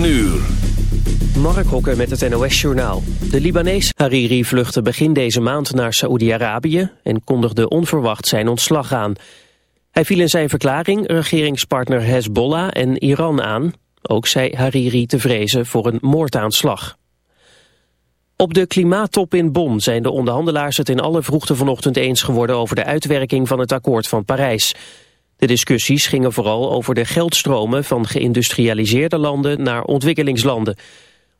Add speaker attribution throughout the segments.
Speaker 1: 9 uur.
Speaker 2: Mark Hokker met het NOS-journaal. De Libanees Hariri vluchtte begin deze maand naar Saoedi-Arabië... en kondigde onverwacht zijn ontslag aan. Hij viel in zijn verklaring regeringspartner Hezbollah en Iran aan. Ook zei Hariri te vrezen voor een moordaanslag. Op de klimaattop in Bonn zijn de onderhandelaars het in alle vroegte vanochtend eens geworden... over de uitwerking van het akkoord van Parijs... De discussies gingen vooral over de geldstromen van geïndustrialiseerde landen naar ontwikkelingslanden.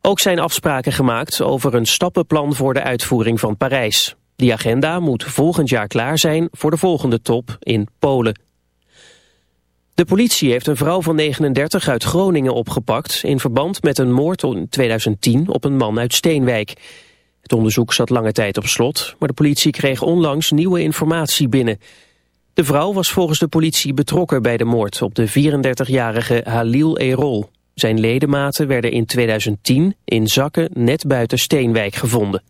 Speaker 2: Ook zijn afspraken gemaakt over een stappenplan voor de uitvoering van Parijs. Die agenda moet volgend jaar klaar zijn voor de volgende top in Polen. De politie heeft een vrouw van 39 uit Groningen opgepakt... in verband met een moord in 2010 op een man uit Steenwijk. Het onderzoek zat lange tijd op slot... maar de politie kreeg onlangs nieuwe informatie binnen... De vrouw was volgens de politie betrokken bij de moord op de 34-jarige Halil Erol. Zijn ledematen werden in 2010 in zakken net buiten Steenwijk gevonden.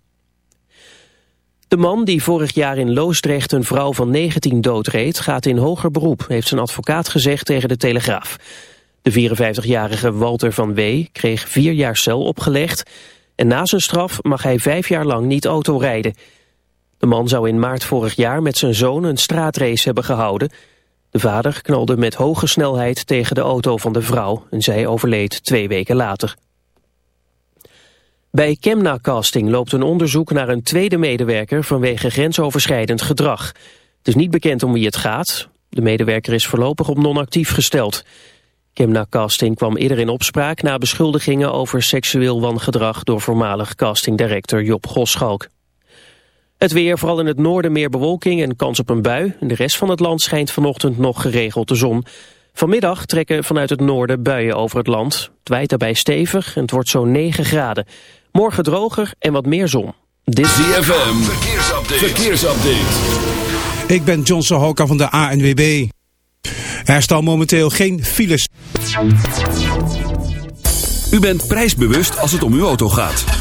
Speaker 2: De man die vorig jaar in Loosdrecht een vrouw van 19 doodreed... gaat in hoger beroep, heeft zijn advocaat gezegd tegen de Telegraaf. De 54-jarige Walter van W. kreeg vier jaar cel opgelegd... en na zijn straf mag hij vijf jaar lang niet autorijden... De man zou in maart vorig jaar met zijn zoon een straatrace hebben gehouden. De vader knalde met hoge snelheid tegen de auto van de vrouw en zij overleed twee weken later. Bij Kemna Casting loopt een onderzoek naar een tweede medewerker vanwege grensoverschrijdend gedrag. Het is niet bekend om wie het gaat. De medewerker is voorlopig op non-actief gesteld. Kemna Casting kwam eerder in opspraak na beschuldigingen over seksueel wangedrag door voormalig castingdirector Job Goschalk. Het weer, vooral in het noorden meer bewolking en kans op een bui. In de rest van het land schijnt vanochtend nog geregeld de zon. Vanmiddag trekken vanuit het noorden buien over het land. Het waait daarbij stevig en het wordt zo'n 9 graden. Morgen droger en wat meer zon.
Speaker 1: Dit ZFM, verkeersupdate. verkeersupdate.
Speaker 3: Ik ben Johnson Hoka van de ANWB. Er staan momenteel geen files.
Speaker 1: U bent prijsbewust als het om uw auto gaat.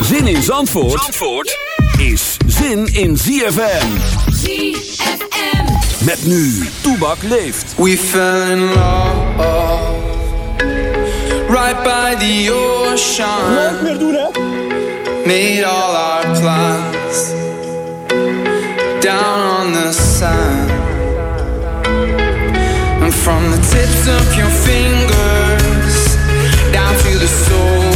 Speaker 1: Zin in Zandvoort, Zandvoort is zin in ZFM.
Speaker 4: ZFM.
Speaker 1: Met nu, Toebak leeft.
Speaker 5: We fell in love. Right by the ocean.
Speaker 6: Nooit meer doen, hè?
Speaker 5: Made all our plans. Down on the sand. And from the tips of your fingers. Down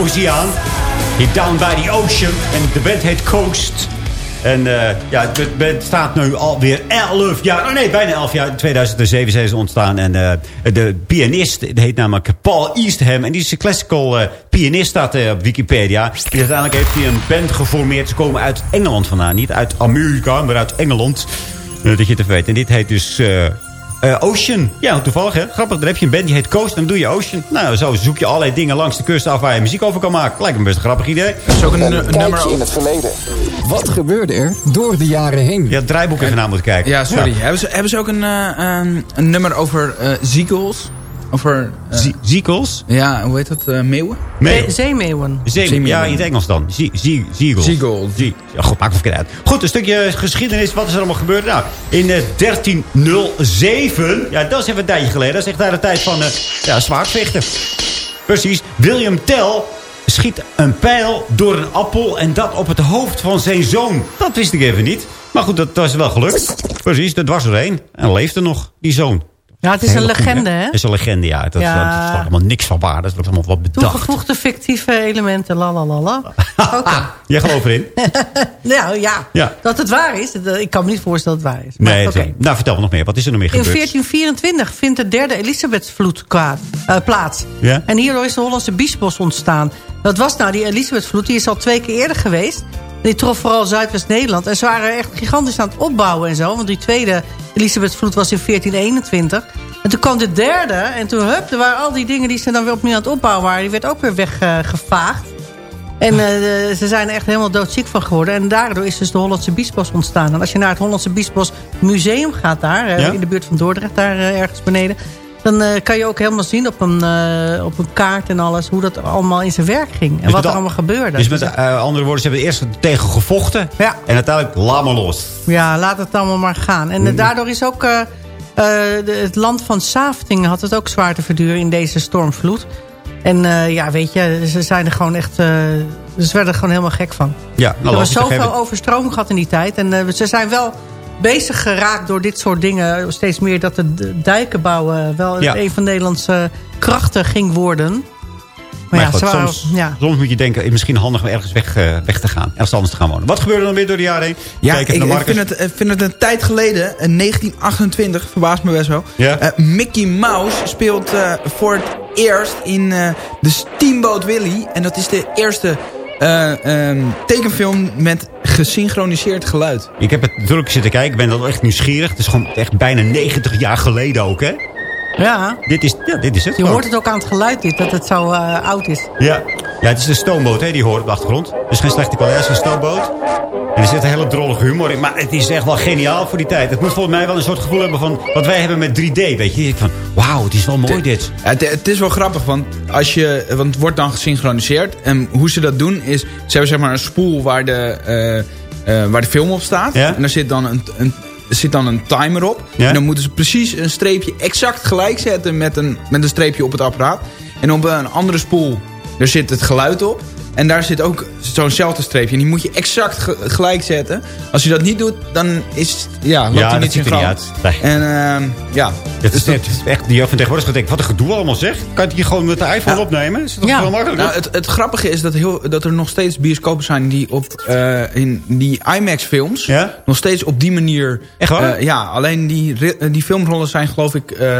Speaker 7: oceaan. Hier down by the ocean. En de band heet Coast. En eh, ja, de band staat nu alweer 11 jaar. Oh nee, bijna 11 jaar. In 2007 zijn ze ontstaan. En eh, de pianist die heet namelijk Paul Eastham. En die is een classical eh, pianist, staat op Wikipedia. En uiteindelijk heeft hij een band geformeerd. Ze komen uit Engeland vandaan. Niet uit Amerika, maar uit Engeland. Dat je het weet. En dit heet dus... eh, eh, Ocean. Ja, toevallig hè. Grappig, dan heb je een band die heet Coast en dan doe je Ocean. Nou, zo zoek je allerlei dingen langs de kust af waar je muziek over kan maken. Lijkt me best een grappig idee.
Speaker 8: Dat is ook een,
Speaker 9: een
Speaker 8: nummer...
Speaker 9: in het verleden. Wat gebeurde er door de jaren heen?
Speaker 7: Had het draaiboek even naar moeten kijken.
Speaker 8: Ja, sorry. Hebben, ze, hebben ze ook een, eh, een, een nummer over eh ziegels? Over... eh,
Speaker 7: Ziekels?
Speaker 8: ja, hoe heet dat? eh, meeuwen?
Speaker 7: Nee.
Speaker 10: Zee- Zeemeeuwen.
Speaker 7: Zeemeeuwen. Ja, in het Engels dan. Zie- zie- Ziegels.
Speaker 8: Ziegels.
Speaker 7: Zie- Ja, goed, maakt verkeerd uit. Goed, een stukje geschiedenis. Wat is er allemaal gebeurd? Nou, in eh, 1307. Ja, dat is even een tijdje geleden. Dat is echt daar de tijd van eh ja, zwaardvechten. Precies. William Tell schiet een pijl door een appel en dat op het hoofd van zijn zoon. Dat wist ik even niet. Maar goed, dat was wel gelukt. Precies, dat was er een. En leefde nog, die zoon.
Speaker 10: Ja, het is een legende, hè?
Speaker 7: Dat is een legende, ja. Dat,
Speaker 10: Ja.
Speaker 7: dat is allemaal niks van waar. Dat wordt allemaal wat bedacht.
Speaker 10: Toegevoegde fictieve elementen, la la la la. Oké.
Speaker 7: Jij gelooft erin?
Speaker 10: Nou ja,
Speaker 7: Ja.
Speaker 10: dat het waar is. Ik kan me niet voorstellen dat het waar is. Maar,
Speaker 7: Nee, nou vertel me nog meer. Wat is er nog meer
Speaker 10: In
Speaker 7: gebeurd?
Speaker 10: 1424 vindt de derde Elisabethsvloed kwaad, eh, plaats.
Speaker 7: Ja?
Speaker 10: En hierdoor is de Hollandse biesbos ontstaan. Dat was nou, die Elisabethvloed, die is al twee keer eerder geweest. Die trof vooral Zuidwest-Nederland. En ze waren echt gigantisch aan het opbouwen en zo. Want die tweede Elisabethvloed was in 1421. En toen kwam de derde. En toen, hup, er waren al die dingen die ze dan weer opnieuw aan het opbouwen waren. Die werd ook weer weggevaagd. En eh, ze zijn er echt helemaal doodziek van geworden. En daardoor is dus de Hollandse Biesbos ontstaan. En als je naar het Hollandse Biesbos Museum gaat daar... eh,
Speaker 7: Ja?
Speaker 10: in de buurt van Dordrecht, daar eh, ergens beneden... dan eh, kan je ook helemaal zien op een, eh, op een kaart en alles... hoe dat allemaal in zijn werk ging. En
Speaker 7: Dus
Speaker 10: wat er
Speaker 7: al-
Speaker 10: allemaal gebeurde.
Speaker 7: Dus met eh, andere woorden, ze hebben eerst tegen gevochten.
Speaker 10: Ja.
Speaker 7: En uiteindelijk, laat maar los.
Speaker 10: Ja, laat het allemaal maar gaan. En eh, daardoor is ook... de- het land van Safting had het ook zwaar te verduren in deze stormvloed. En ja, weet je, ze zijn er gewoon echt... ze werden er gewoon helemaal gek van.
Speaker 7: Ja,
Speaker 10: er
Speaker 7: nou,
Speaker 10: was
Speaker 7: logisch, dan
Speaker 10: zoveel overstroming gehad in die tijd. En ze zijn wel bezig geraakt door dit soort dingen. Steeds meer dat de dijken bouwen wel
Speaker 7: Ja.
Speaker 10: een van Nederlandse krachten ging worden. Maar,
Speaker 7: Maar
Speaker 10: ja,
Speaker 7: goed,
Speaker 10: ze waren,
Speaker 7: soms,
Speaker 10: ja.
Speaker 7: soms moet je denken, eh, misschien handig om ergens weg, eh, weg te gaan. Ergens anders te gaan wonen. Wat gebeurde er dan weer door de jaren heen?
Speaker 8: Ja,
Speaker 7: Kijk
Speaker 8: ik, ik vind, het, ik vind het een tijd geleden, in 1928, verbaast me best wel.
Speaker 7: Ja?
Speaker 8: Eh, Mickey Mouse speelt eh, voor het eerst in eh, de Steamboat Willie. En dat is de eerste eh, ehm, tekenfilm met gesynchroniseerd geluid.
Speaker 7: Ik heb het natuurlijk zitten kijken. Ik ben dan echt nieuwsgierig. Het is gewoon echt bijna 90 jaar geleden ook, hè?
Speaker 10: ja,
Speaker 7: Dit is, ja, dit is het
Speaker 10: je hoort het ook aan het geluid dit, dat het zo eh, oud is.
Speaker 7: Ja. ja, het is een stoomboot, hè, die hoort op de achtergrond. Dus geen slechte kwaliteit, het is een stoomboot. En er zit een hele drollige humor in. Maar het is echt wel geniaal voor die tijd. Het moet volgens mij wel een soort gevoel hebben van wat wij hebben met 3D. Weet je, Ik van wauw, het is wel mooi dit.
Speaker 8: Het, het is wel grappig, want, als je, want het wordt dan gesynchroniseerd. En hoe ze dat doen is, ze hebben zeg maar een spoel waar de, eh, eh, waar de film op staat.
Speaker 7: Ja.
Speaker 8: En daar zit dan een, een, er zit dan een timer op.
Speaker 7: Ja.
Speaker 8: En dan moeten ze precies een streepje exact gelijk zetten met een, met een streepje op het apparaat. En op een andere spoel, daar zit het geluid op. En daar zit ook zo'nzelfde streepje. En die moet je exact ge- gelijk zetten. Als je dat niet doet, dan is, ja, loopt
Speaker 7: Ja,
Speaker 8: hij
Speaker 7: dat
Speaker 8: niet
Speaker 7: ziet er niet uit. Nee.
Speaker 8: En ehm, ja,
Speaker 7: Het is,
Speaker 8: Dus
Speaker 7: het is echt, die van tegenwoordig gaat denken, wat een gedoe allemaal zeg. Kan je het hier gewoon met de iPhone
Speaker 8: Ja.
Speaker 7: opnemen? Is het toch
Speaker 10: Ja.
Speaker 7: veel makkelijker?
Speaker 8: Nou, het, het grappige is dat, heel, dat er nog steeds bioscopen zijn die op eh, in die IMAX films
Speaker 7: Ja?
Speaker 8: nog steeds op die manier.
Speaker 7: Echt waar?
Speaker 8: eh, ja, alleen die, eh, die filmrollen zijn geloof ik eh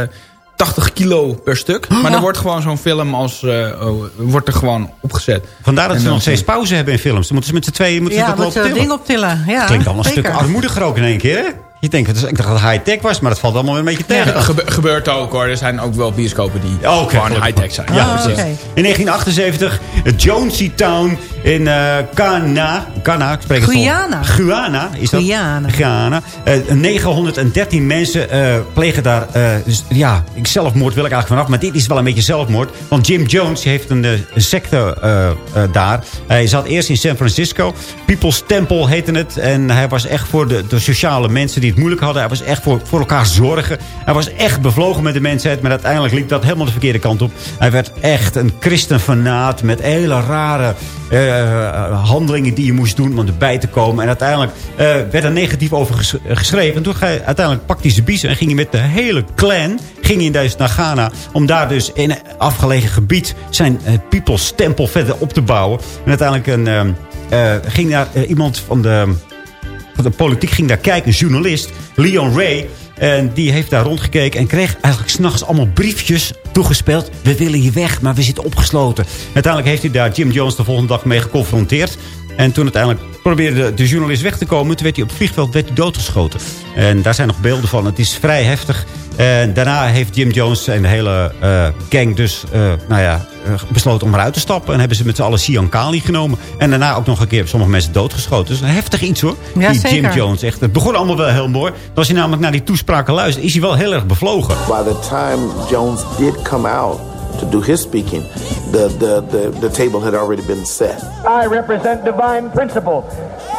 Speaker 8: 80 kilo per stuk. Maar er wordt gewoon zo'n film als eh, oh, wordt er gewoon opgezet.
Speaker 7: Vandaar dat
Speaker 8: En
Speaker 7: ze nog steeds pauze hebben in films. Dan moeten ze met z'n tweeën moeten ze
Speaker 10: Ja,
Speaker 7: dat
Speaker 10: dat ding optillen. Ja,
Speaker 7: Klinkt allemaal een stuk armoediger ook in één keer, hè? Je denkt, het is- ik dacht dat het high-tech was, maar dat valt allemaal weer een beetje tegen.
Speaker 8: Ja, gebe- gebeurt ook hoor. Er zijn ook wel bioscopen die
Speaker 7: Oh, oké,
Speaker 8: gewoon high-tech zijn.
Speaker 7: Ja,
Speaker 10: Ah,
Speaker 7: precies. In 1978, het Jonesy Town in eh Ghana. Ghana, ik spreek het vol.
Speaker 10: Guyana.
Speaker 7: Guyana, is dat?
Speaker 10: Guyana.
Speaker 7: Ghana. Eh, 913 mensen eh, plegen daar... dus, ja, ik zelfmoord wil ik eigenlijk vanaf. Maar dit is wel een beetje zelfmoord. Want Jim Jones heeft een, een secte eh, eh, daar. Hij zat eerst in San Francisco. People's Temple heette het. En hij was echt voor de, de sociale mensen die moeilijk hadden. Hij was echt voor, voor elkaar zorgen. Hij was echt bevlogen met de mensheid. Maar uiteindelijk liep dat helemaal de verkeerde kant op. Hij werd echt een christenfanaat met hele rare eh, handelingen die je moest doen om erbij te komen. En uiteindelijk eh, werd er negatief over eh, geschreven. En toen uiteindelijk pakte hij zijn biezen en ging hij met de hele clan ging hij dus naar Ghana. Om daar dus in een afgelegen gebied zijn uh, People's Temple verder op te bouwen. En uiteindelijk een, uh, ging daar iemand van de, de politiek ging daar kijken. Een journalist, Leon Ray. En die heeft daar rondgekeken en kreeg eigenlijk s'nachts allemaal briefjes toegespeeld. We willen je weg, maar we zitten opgesloten. Uiteindelijk heeft hij daar Jim Jones de volgende dag mee geconfronteerd. En toen uiteindelijk probeerde de journalist weg te komen. Toen werd hij op het vliegveld werd hij doodgeschoten. En daar zijn nog beelden van. Het is vrij heftig. En daarna heeft Jim Jones en de hele uh, gang dus uh, nou ja, uh, besloten om eruit te stappen. En hebben ze met z'n allen Sian Kali genomen. En daarna ook nog een keer sommige mensen doodgeschoten. Dus een heftig iets hoor.
Speaker 10: Ja,
Speaker 7: die
Speaker 10: zeker.
Speaker 7: Jim Jones. Echt, het begon allemaal wel heel mooi. Maar als je namelijk naar die toespraken luistert, is hij wel heel erg bevlogen.
Speaker 11: By the time Jones did come out to do his speaking, the, the, the, the table had already been set.
Speaker 12: I represent divine principle,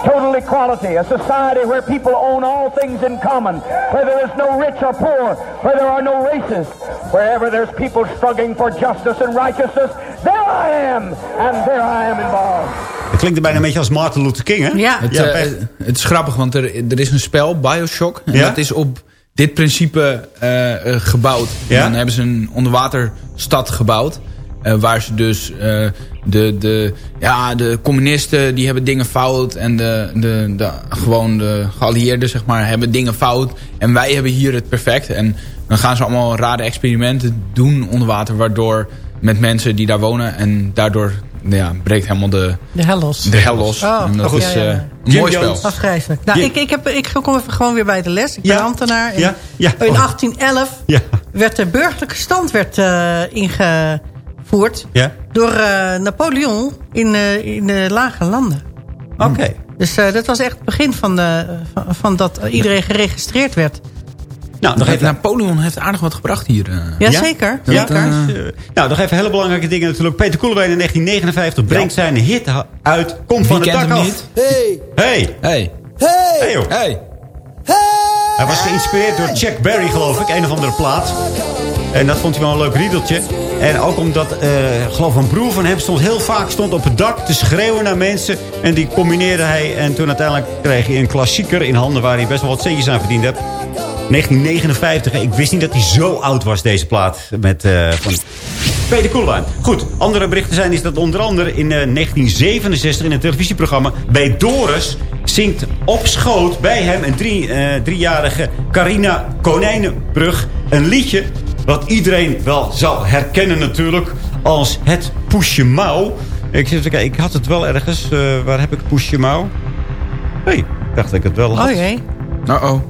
Speaker 12: total equality, a society where people own all things in common, where there is no rich or poor, where there are no races, wherever there's people struggling for justice and righteousness, there I am, and there I am involved.
Speaker 7: Het klinkt er bijna een beetje als Martin Luther King, hè?
Speaker 10: Ja.
Speaker 8: Het,
Speaker 7: Ja,
Speaker 8: eh,
Speaker 7: echt.
Speaker 8: het is grappig, want er, er is een spel, Bioshock. En
Speaker 7: Ja?
Speaker 8: dat is op dit principe eh, eh, gebouwd.
Speaker 7: Ja?
Speaker 8: Dan hebben ze een onderwaterstad gebouwd. eh, waar ze dus de, de, ja, de communisten die hebben dingen fout. En de, de, de, gewoon de geallieerden zeg maar, hebben dingen fout. En wij hebben hier het perfect. En dan gaan ze allemaal rare experimenten doen onder water. Waardoor met mensen die daar wonen. En daardoor ja, breekt helemaal de,
Speaker 10: De hel los.
Speaker 8: de hel los.
Speaker 10: Oh,
Speaker 8: en dat
Speaker 10: goed.
Speaker 8: is
Speaker 10: Ja, ja,
Speaker 8: eh,
Speaker 10: ja.
Speaker 8: een mooi spel.
Speaker 10: Afgrijzelijk. Nou, ik, ik, heb, ik kom even gewoon weer bij de les. Ik ben
Speaker 7: Ja.
Speaker 10: ambtenaar. En
Speaker 7: Ja. Ja.
Speaker 10: In
Speaker 7: Oh.
Speaker 10: 1811
Speaker 7: Ja.
Speaker 10: werd de burgerlijke stand werd, eh, ingevoerd
Speaker 7: Ja?
Speaker 10: door eh, Napoleon in, eh, in de lage landen.
Speaker 7: Oké.
Speaker 10: Dus eh, dat was echt het begin van, de, van, van dat iedereen geregistreerd werd.
Speaker 7: Nou, nog even...
Speaker 8: Napoleon heeft aardig wat gebracht hier. eh.
Speaker 10: Jazeker.
Speaker 7: Ja,
Speaker 10: zeker.
Speaker 7: eh, nou, nog even hele belangrijke dingen natuurlijk. Peter Koelewijn in 1959 brengt zijn hit uit. Komt van het dak
Speaker 8: hem
Speaker 7: af.
Speaker 8: niet?
Speaker 11: Hey,
Speaker 7: Hey.
Speaker 8: Hey,
Speaker 7: Hey, joh.
Speaker 8: hey.
Speaker 7: Hij was geïnspireerd door Chuck Berry, geloof ik. Een of andere plaat. En dat vond hij wel een leuk riedeltje. En ook omdat, eh, ik geloof een broer van hem stond heel vaak stond op het dak te schreeuwen naar mensen. En die combineerde hij. En toen uiteindelijk kreeg hij een klassieker in handen waar hij best wel wat centjes aan verdiend heeft. 1959. Ik wist niet dat hij zo oud was, deze plaat. Met, eh, van Peter Koelwijn. Goed, andere berichten zijn is dat onder andere in eh, 1967 in een televisieprogramma bij Doris zingt op schoot bij hem een drie, eh, driejarige Carina Konijnenbrug een liedje wat iedereen wel zal herkennen natuurlijk als het Poesje Mouw. Ik, ik had het wel ergens. eh, waar heb ik Poesje Mouw? Hé, hey, dacht dat ik het wel had.
Speaker 10: Oh jee.
Speaker 8: Uh-oh.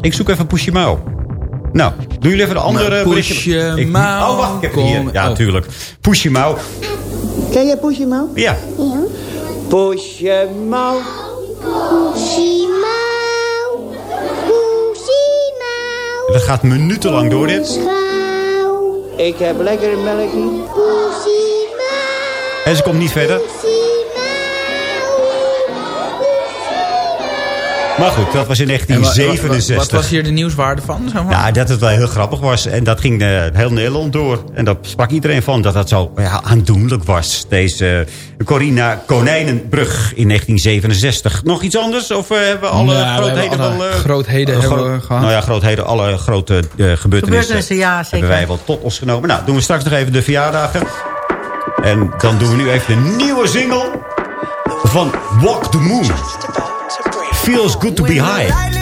Speaker 7: Ik zoek even Mouw. Nou, doen jullie even de andere
Speaker 8: Maar
Speaker 7: berichtje?
Speaker 8: Poesje
Speaker 7: Ik- Oh, wacht, ik heb hier. Ja,
Speaker 8: oh.
Speaker 7: natuurlijk. Poesje Mouw.
Speaker 13: Ken jij Poesje Mouw?
Speaker 7: Ja.
Speaker 13: Poesje Mouw.
Speaker 7: Dat gaat minutenlang door dit.
Speaker 13: Ik heb lekkere melkje.
Speaker 7: En ze komt niet verder. Maar goed, dat was in
Speaker 8: En wa- wa- wa-
Speaker 7: 1967.
Speaker 8: Wat was hier de nieuwswaarde van? Zeg maar?
Speaker 7: Ja, dat het wel heel grappig was. En dat ging eh, heel Nederland door. En daar sprak iedereen van dat dat zo ja, aandoenlijk was. Deze uh, Corina Konijnenbrug in 1967. Nog iets anders? Of eh, hebben we alle
Speaker 8: Ja,
Speaker 7: grootheden
Speaker 8: hebben alle
Speaker 7: wel... eh,
Speaker 8: grootheden
Speaker 7: eh,
Speaker 8: hebben we gehad.
Speaker 7: Nou ja, grootheden, alle grote eh, gebeurtenissen,
Speaker 10: Gebeurtenissen, ja, zeker.
Speaker 7: hebben wij wel tot ons genomen. Nou, doen we straks nog even de verjaardagen. En dan doen we nu even de nieuwe single van Walk the Moon. Feels good to be high.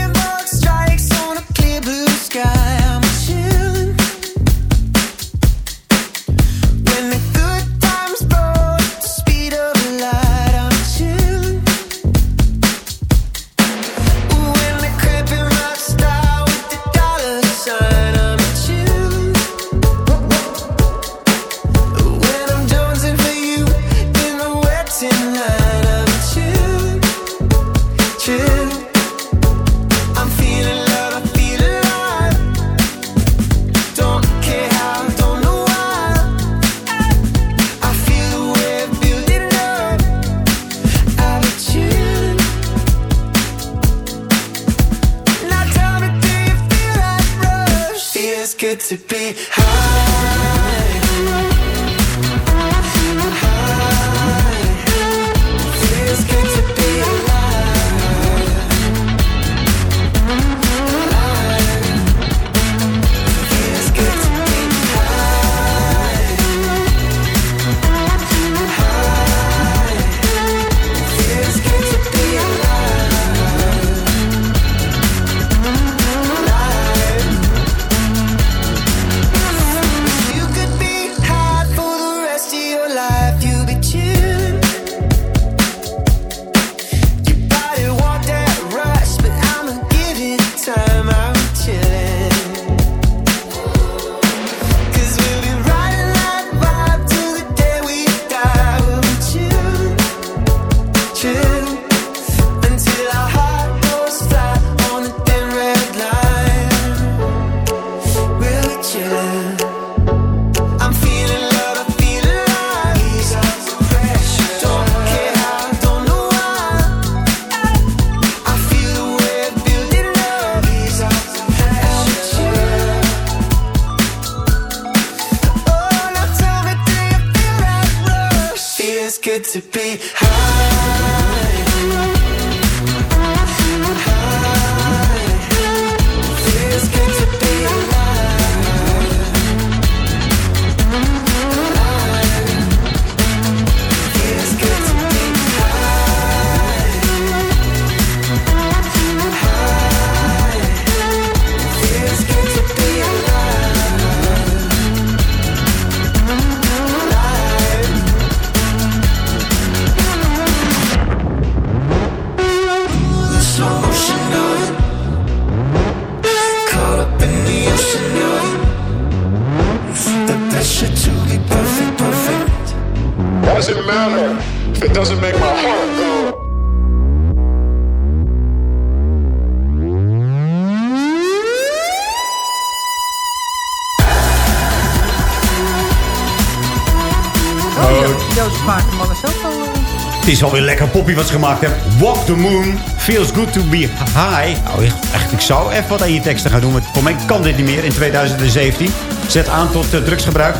Speaker 10: Joost Smaakman is al... eh,
Speaker 7: Het is alweer lekker poppy wat ze gemaakt hebben. Walk the moon, feels good to be high. Nou, echt, ik zou even wat aan je teksten gaan doen. Want voor mij kan dit niet meer in 2017. Zet aan tot eh, drugsgebruik.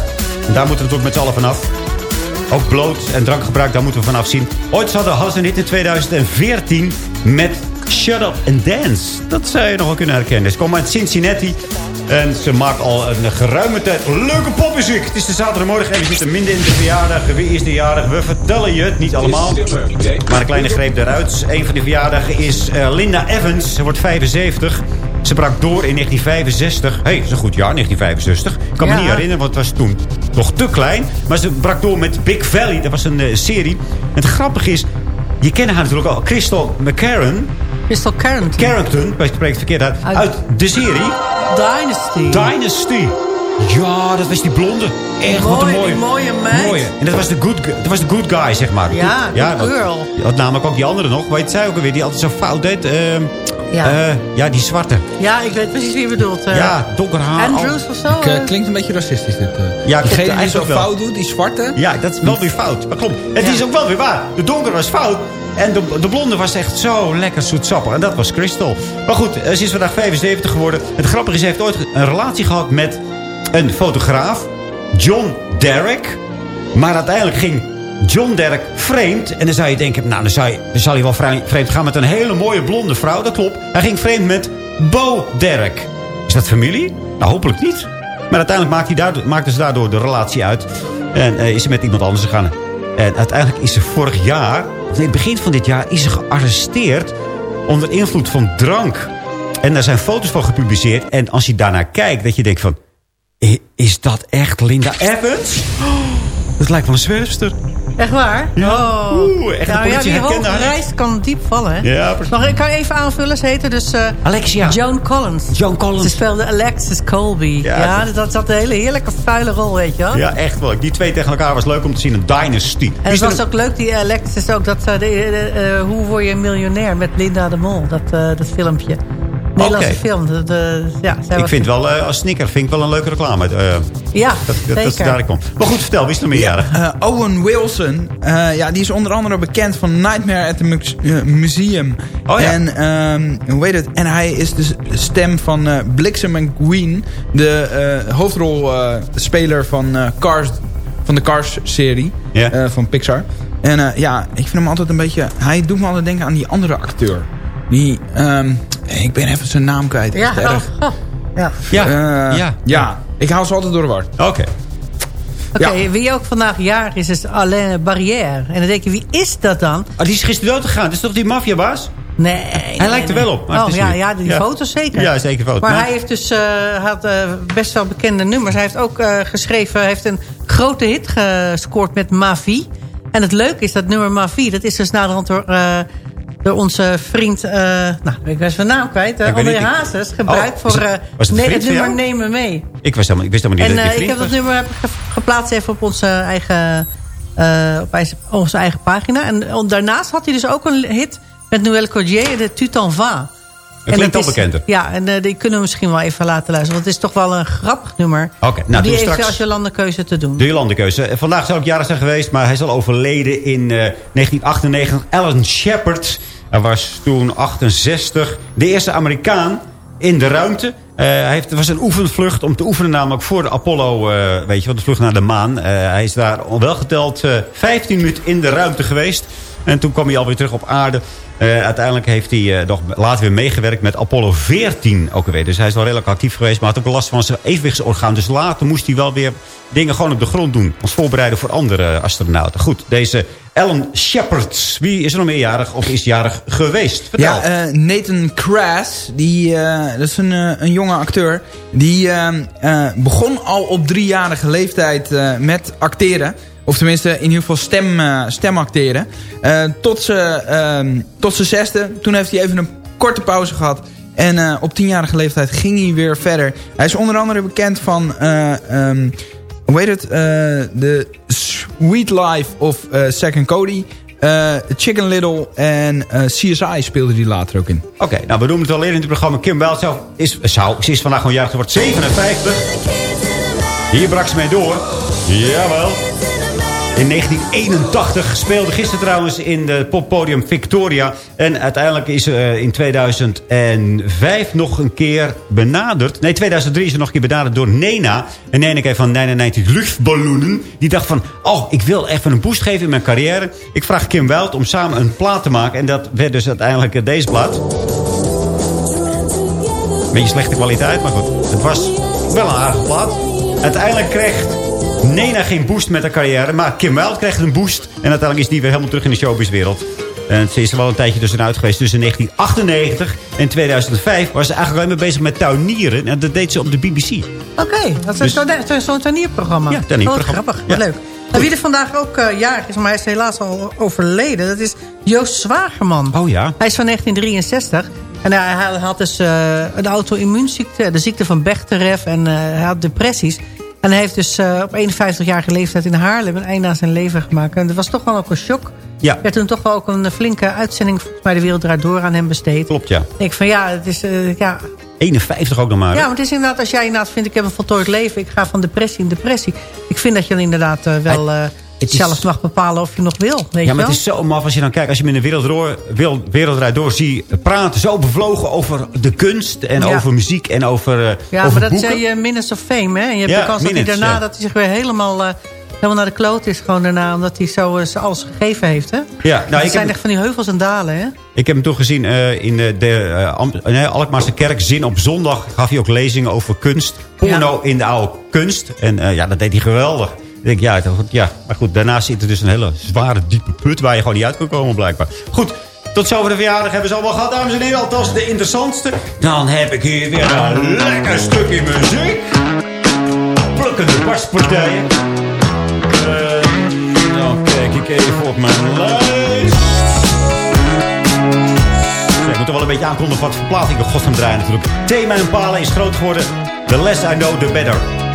Speaker 7: En daar moeten we natuurlijk met z'n allen vanaf. Ook bloot en drankgebruik, daar moeten we vanaf zien. Ooit hadden hadden ze dit in 2014 met Shut Up and Dance. Dat zou je nog wel kunnen herkennen. Ze komen uit Cincinnati. En ze maakt al een geruime tijd leuke popmuziek. Het is de zaterdagmorgen en we zitten minder in de verjaardag. Wie is de jarig? We vertellen je het. Niet allemaal. Maar een kleine greep eruit. Een van de verjaardagen is eh, Linda Evans. Ze wordt 75. Ze brak door in 1965. Hé, hey, dat is een goed jaar, 1965. Ik kan me niet herinneren, want het was toen nog te klein. Maar ze brak door met Big Valley. Dat was een eh, serie. En het grappige is... Je kent haar natuurlijk al. Crystal McCarran.
Speaker 10: Crystal Carrington.
Speaker 7: Carrington, ik spreek het verkeerd uit.
Speaker 10: Uit-
Speaker 7: Uit de serie
Speaker 10: Dynasty.
Speaker 7: Dynasty. Ja, dat was die blonde. Echt wat een
Speaker 10: Mooie,
Speaker 7: mooie.
Speaker 10: die mooie meid.
Speaker 7: Mooie. En dat was de good, dat was de good guy, zeg maar.
Speaker 10: Ja, good
Speaker 7: want-
Speaker 10: girl.
Speaker 7: Had namelijk ook die andere nog. Weet zij ook alweer, die altijd zo fout deed. Ehm,
Speaker 10: Ja.
Speaker 7: eh, ja, die zwarte.
Speaker 10: Ja, ik weet precies wie je bedoelt. eh.
Speaker 7: ja, donker haar.
Speaker 10: Andrews of zo?
Speaker 8: Ik, eh, klinkt een beetje racistisch dit. eh.
Speaker 7: Ja,
Speaker 8: Degene die zo fout doet, die zwarte.
Speaker 7: Ja, dat is wel weer fout. Maar klopt. Het
Speaker 10: Ja.
Speaker 7: is ook wel weer waar. De donker was fout. En de, de blonde was echt zo lekker zoetsappig. En dat was Crystal. Maar goed, eh, ze is vandaag 75 geworden. Het grappige is, ze heeft ooit een relatie gehad met een fotograaf. John Derrick. Maar uiteindelijk ging John Derrick vreemd. En dan zou je denken, nou, dan, je, dan zal hij wel vreemd gaan met een hele mooie blonde vrouw. Dat klopt. Hij ging vreemd met Bo Derrick. Is dat familie? Nou, hopelijk niet. Maar uiteindelijk maakte, hij daardoor, maakte ze daardoor de relatie uit. En eh, is ze met iemand anders gegaan. En uiteindelijk is ze vorig jaar, nee, begin van dit jaar, is ze gearresteerd onder invloed van drank. En daar zijn foto's van gepubliceerd. En als je daarnaar kijkt, dat je denkt van... "I- Is dat echt Linda Evans? Oh, dat lijkt wel een zwerfster.
Speaker 10: Echt waar?
Speaker 7: Ja.
Speaker 10: Oh.
Speaker 7: Oeh, echt,
Speaker 10: nou, ja,
Speaker 7: politie
Speaker 10: die
Speaker 7: herkende
Speaker 10: hoge
Speaker 7: haar
Speaker 10: reis kan diep vallen, hè?
Speaker 7: Ja, precies.
Speaker 10: Mag ik kan even aanvullen? Ze heette dus... eh,
Speaker 7: Alexia.
Speaker 10: Joan Collins.
Speaker 7: Joan Collins.
Speaker 10: Ze speelde Alexis Colby.
Speaker 7: Ja,
Speaker 10: Ja,
Speaker 7: dat-
Speaker 10: dat zat een hele heerlijke vuile rol, weet je wel?
Speaker 7: Ja, echt wel. Die twee tegen elkaar was leuk om te zien. Een dynasty.
Speaker 10: En het was
Speaker 7: nog-
Speaker 10: ook leuk, die Alexis ook, dat, eh, de, eh, Hoe word je een miljonair met Linda de Mol, dat, eh, dat filmpje. Nederlandse
Speaker 7: Oké.
Speaker 10: film. De, de- ja, zij
Speaker 7: Ik vind wel, eh, als sneaker, vind ik wel een leuke reclame. eh,
Speaker 10: Ja,
Speaker 7: dat, dat, dat ze daar komt. Maar goed, vertel, wie is er meer jarig?
Speaker 8: Eh, Owen Wilson, eh, ja, die is onder andere bekend van Nightmare at the Mu- Museum.
Speaker 7: Oh ja.
Speaker 8: En, ehm, hoe heet het? en hij is de stem van eh Blixen McQueen, de eh, hoofdrolspeler van, eh, Cars, van de Cars-serie eh, van Pixar. En eh, ja, ik vind hem altijd een beetje... Hij doet me altijd denken aan die andere acteur. Die, ehm, ik ben even zijn naam kwijt.
Speaker 10: Ja, oh, oh. ja.
Speaker 7: Ja,
Speaker 8: Eh,
Speaker 7: ja.
Speaker 8: ja, ik haal ze altijd door de war.
Speaker 7: Oké.
Speaker 10: Oké,
Speaker 8: Ja.
Speaker 10: wie ook vandaag jarig is, is Alain Barrière. En dan denk je, wie is dat dan?
Speaker 7: Ah, die is gisteren dood gegaan. Dat is toch die maffiabaas?
Speaker 10: Nee.
Speaker 7: Hij lijkt er wel op. maar
Speaker 10: Oh
Speaker 7: het is
Speaker 10: ja, ja, die foto's zeker.
Speaker 7: Ja, zeker foto's.
Speaker 10: Maar hij heeft dus, eh, had eh, best wel bekende nummers. Hij heeft ook eh, geschreven, hij heeft een grote hit gescoord met Mavi. En het leuke is dat nummer Mavi, dat is dus naderhand door, eh, door onze vriend, eh, nou, ik ben zijn naam kwijt,
Speaker 7: Ik weet
Speaker 10: André
Speaker 7: ik-
Speaker 10: Hazes, gebruikt
Speaker 7: Oh,
Speaker 10: voor
Speaker 7: het-
Speaker 10: eh,
Speaker 7: het
Speaker 10: nee,
Speaker 7: vriend
Speaker 10: het nummer Me Mee.
Speaker 7: Ik, was helemaal, ik wist helemaal niet
Speaker 10: En
Speaker 7: dat hij
Speaker 10: ik heb dat nummer ge- geplaatst even op onze eigen, op onze eigen pagina. En on- daarnaast had hij dus ook een hit met Noël Cordier, de Tu t'en vas.
Speaker 7: Het klinkt al bekender.
Speaker 10: Ja, en eh, die kunnen we misschien wel even laten luisteren. Want het is toch wel een grappig nummer.
Speaker 7: Oké, nou,
Speaker 10: die even
Speaker 7: straks.
Speaker 10: als je landenkeuze te doen.
Speaker 7: De landenkeuze. Eh, Vandaag zou ik jarig zijn geweest, maar hij is al overleden in eh, 1998. Alan Shepard. Hij was toen 68. De eerste Amerikaan in de ruimte. Eh, hij heeft, het was een oefenvlucht om te oefenen namelijk voor de Apollo, eh, weet je wat, de vlucht naar de maan. Eh, hij is daar wel geteld eh 15 minuten in de ruimte geweest. En toen kwam hij alweer terug op aarde. Eh, uiteindelijk heeft hij eh, nog later weer meegewerkt met Apollo 14 ook. Dus hij is wel redelijk actief geweest. Maar had ook last van zijn evenwichtsorgaan. Dus later moest hij wel weer dingen gewoon op de grond doen. Als voorbereiden voor andere astronauten. Goed, deze Alan Shepard. Wie is er nog meerjarig of is jarig geweest?
Speaker 8: Ja, eh, Nathan Krass, die, dat is een, een jonge acteur. Die begon al op driejarige leeftijd met acteren. Of tenminste in ieder geval stem, eh, stemacteren. Eh, tot zijn tot zijn zesde. Toen heeft hij even een korte pauze gehad. En eh, op tienjarige leeftijd ging hij weer verder. Hij is onder andere bekend van... ehm, hoe heet het? De Sweet Life of Second Cody. Chicken Little en CSI speelde die later ook in.
Speaker 7: Oké, nou we doen het al eerder in het programma. Kim Wild is, zou, ze is vandaag gewoon jarig. Ze wordt 57. Hier brak ze mee door. Jawel. In 1981 speelde gisteren trouwens in de poppodium Victoria. En uiteindelijk is ze eh, in 2005 nog een keer benaderd. Nee, 2003 is ze nog een keer benaderd door Nena. En Nena kreeg van 99 luchtballoenen. Die dacht van, oh, ik wil even een boost geven in mijn carrière. Ik vraag Kim Wild om samen een plaat te maken. En dat werd dus uiteindelijk eh, deze plaat. Beetje slechte kwaliteit, maar goed. Het was wel een aardige plaat. Uiteindelijk kreeg Nena geen boost met haar carrière. Maar Kim Wilde kreeg een boost. En uiteindelijk is die weer helemaal terug in de showbizwereld. En ze is er wel een tijdje tussenuit geweest. Tussen 1998 en 2005 was ze eigenlijk alleen maar bezig met tuinieren. En dat deed ze op de BBC.
Speaker 10: Oké, dat is
Speaker 7: Dus-
Speaker 10: zo'n zo zo'n tuinierprogramma.
Speaker 7: Ja, tuinierprogramma.
Speaker 10: Oh, grappig, wat leuk. En wie er vandaag ook eh, jarig is, maar hij is helaas al overleden... dat is Joost Zwagerman.
Speaker 7: Oh ja.
Speaker 10: Hij is van 1963. En hij, hij had dus eh, een auto-immuunziekte, de ziekte van Bechterew... en eh, hij had depressies. En hij heeft dus eh, op 51-jarige leeftijd in Haarlem... een einde aan zijn leven gemaakt. En dat was toch wel ook een shock.
Speaker 7: Ja.
Speaker 10: Er werd toen toch wel ook een flinke uitzending... volgens mij de Wereld Draait Door aan hem besteed.
Speaker 7: Klopt, ja.
Speaker 10: Ik van ja, het is... eh, ja,
Speaker 7: 51 ook nog maar. hè?
Speaker 10: ja, maar het is inderdaad, als jij inderdaad vindt... ik heb een voltooid leven, ik ga van depressie in depressie. Ik vind dat je dan inderdaad eh, wel
Speaker 7: het is-
Speaker 10: zelf mag bepalen of je nog wil. Weet
Speaker 7: Ja,
Speaker 10: je
Speaker 7: maar
Speaker 10: wel?
Speaker 7: het is zo maf als je dan kijkt. Als je hem in de werelddoor, wil- wereldrijd door ziet praten. Zo bevlogen over de kunst en
Speaker 10: Ja.
Speaker 7: over muziek en over, eh
Speaker 10: ja,
Speaker 7: over
Speaker 10: maar dat zijn je minutes of fame, hè? En je hebt
Speaker 7: Ja,
Speaker 10: de kans dat hij daarna...
Speaker 7: ja.
Speaker 10: dat hij zich weer helemaal, eh, helemaal naar de kloot is. Gewoon daarna, omdat hij zo eh, alles gegeven heeft, hè?
Speaker 7: Ja, nou, ik
Speaker 10: zijn echt van die heuvels en dalen, hè?
Speaker 7: Ik heb hem toen gezien in de, nee, Alkmaarse kerk. Zin op zondag gaf hij ook lezingen over kunst. Porno in de oude kunst. En ja, dat deed hij geweldig. Denk, ja, ja, maar goed, daarnaast zit er dus een hele zware, diepe put... waar je gewoon niet uit kan komen, blijkbaar. Goed, tot zover de verjaardag hebben ze allemaal gehad, dames en heren. Althans, de interessantste. Dan heb ik hier weer een lekker stukje muziek. Plukkende barstpartijen. Eh, dan kijk ik even op mijn lijst. Moet er wel een beetje aankondigen wat voor plaat ik nog godsnaam draaien natuurlijk. Thema en Palen is groot geworden. The less I know, the better.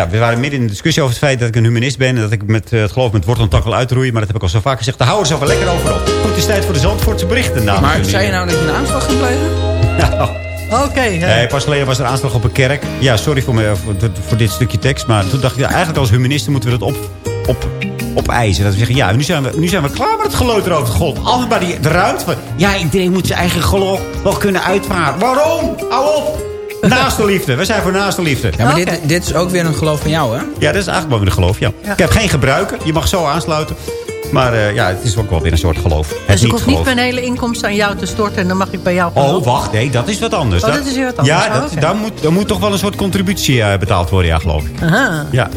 Speaker 7: Ja, we waren midden in de discussie over het feit dat ik een humanist ben... en dat ik met eh, het geloof met wortel en tak wil uitroeien. Maar dat heb ik al zo vaak gezegd. Daar houden ze wel lekker over op. Goed, het is tijd voor de Zandvoortse berichten. dames
Speaker 8: Maar zei je nou dat je een aanslag ging plegen?
Speaker 7: Nou,
Speaker 10: Oké.
Speaker 7: Nee, pas geleden was er aanslag op een kerk. Ja, sorry voor, me, voor, voor dit stukje tekst. Maar toen dacht ik, ja, eigenlijk als humanisten moeten we dat op, op, opeisen. Dat we zeggen, ja, nu zijn we, nu zijn we klaar met het geleuter over God. Altijd maar die eruit. Van, ja, iedereen moet zijn eigen geloof wel kunnen uitvaren. Waarom? Hou op! Naast de liefde. We zijn voor naast de liefde.
Speaker 8: Ja, maar dit, dit is ook weer een geloof van jou, hè?
Speaker 7: Ja, dat is eigenlijk wel weer een geloof, ja. Ik heb geen gebruiker. Je mag zo aansluiten. Maar eh, ja, het is ook wel weer een soort geloof. Het
Speaker 10: Dus ik
Speaker 7: niet
Speaker 10: hoef niet mijn hele inkomsten aan jou te storten... en dan mag ik bij jou
Speaker 7: Oh,
Speaker 10: geloven.
Speaker 7: wacht. Nee, dat is wat anders.
Speaker 10: Oh, dat is weer wat anders.
Speaker 7: Ja,
Speaker 10: Oh,
Speaker 7: dat, daar, moet, daar moet toch wel een soort contributie eh, betaald worden, ja, geloof ik.
Speaker 10: Aha.
Speaker 7: Ja.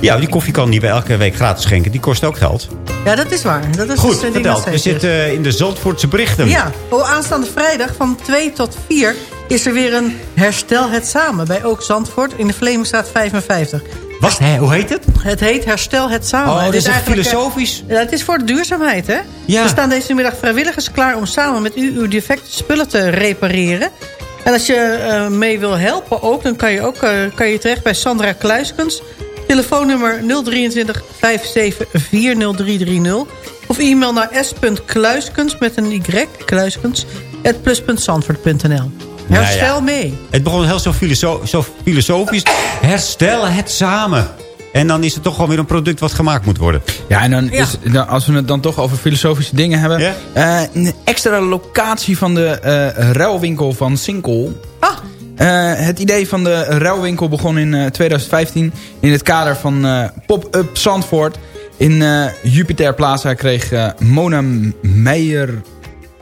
Speaker 7: Ja, die koffie kan die we elke week gratis schenken. Die kost ook geld.
Speaker 10: Ja, dat is waar. Dat is
Speaker 7: Goed,
Speaker 10: dus
Speaker 7: vertel.
Speaker 10: dat
Speaker 7: We zitten in de Zandvoortse berichten.
Speaker 10: Ja, oh, aanstaande vrijdag van 2 tot 4 is er weer een Herstel het Samen bij Ook Zandvoort in de Vlemingstraat 55.
Speaker 7: Wat? Hè, hoe heet het?
Speaker 10: Het heet Herstel het Samen.
Speaker 7: Oh,
Speaker 10: Het
Speaker 7: is
Speaker 10: eigenlijk, eh,
Speaker 7: filosofisch.
Speaker 10: Ja, het is voor de duurzaamheid, hè?
Speaker 7: Ja.
Speaker 10: Er staan deze middag vrijwilligers klaar om samen met u uw defecte spullen te repareren. En als je eh, mee wil helpen ook, dan kan je, ook, eh, kan je terecht bij Sandra Kluiskens. Telefoonnummer 023 57 40330. Of e-mail naar s.kluiskens met een y, kluiskens, at plus.zandvoort.nl. Herstel
Speaker 7: Nou ja.
Speaker 10: mee.
Speaker 7: Het begon heel zo, zo filosofisch. Herstellen het samen. En dan is het toch gewoon weer een product wat gemaakt moet worden.
Speaker 8: Ja, en dan is, dan, als we het dan toch over filosofische dingen hebben.
Speaker 7: Ja?
Speaker 8: eh, een extra locatie van de eh ruilwinkel van Sinkel.
Speaker 10: Ah.
Speaker 8: Eh, het idee van de ruilwinkel begon in eh, 2015 in het kader van eh, Pop-Up Zandvoort. In eh, Jupiter Plaza kreeg Mona Meijer...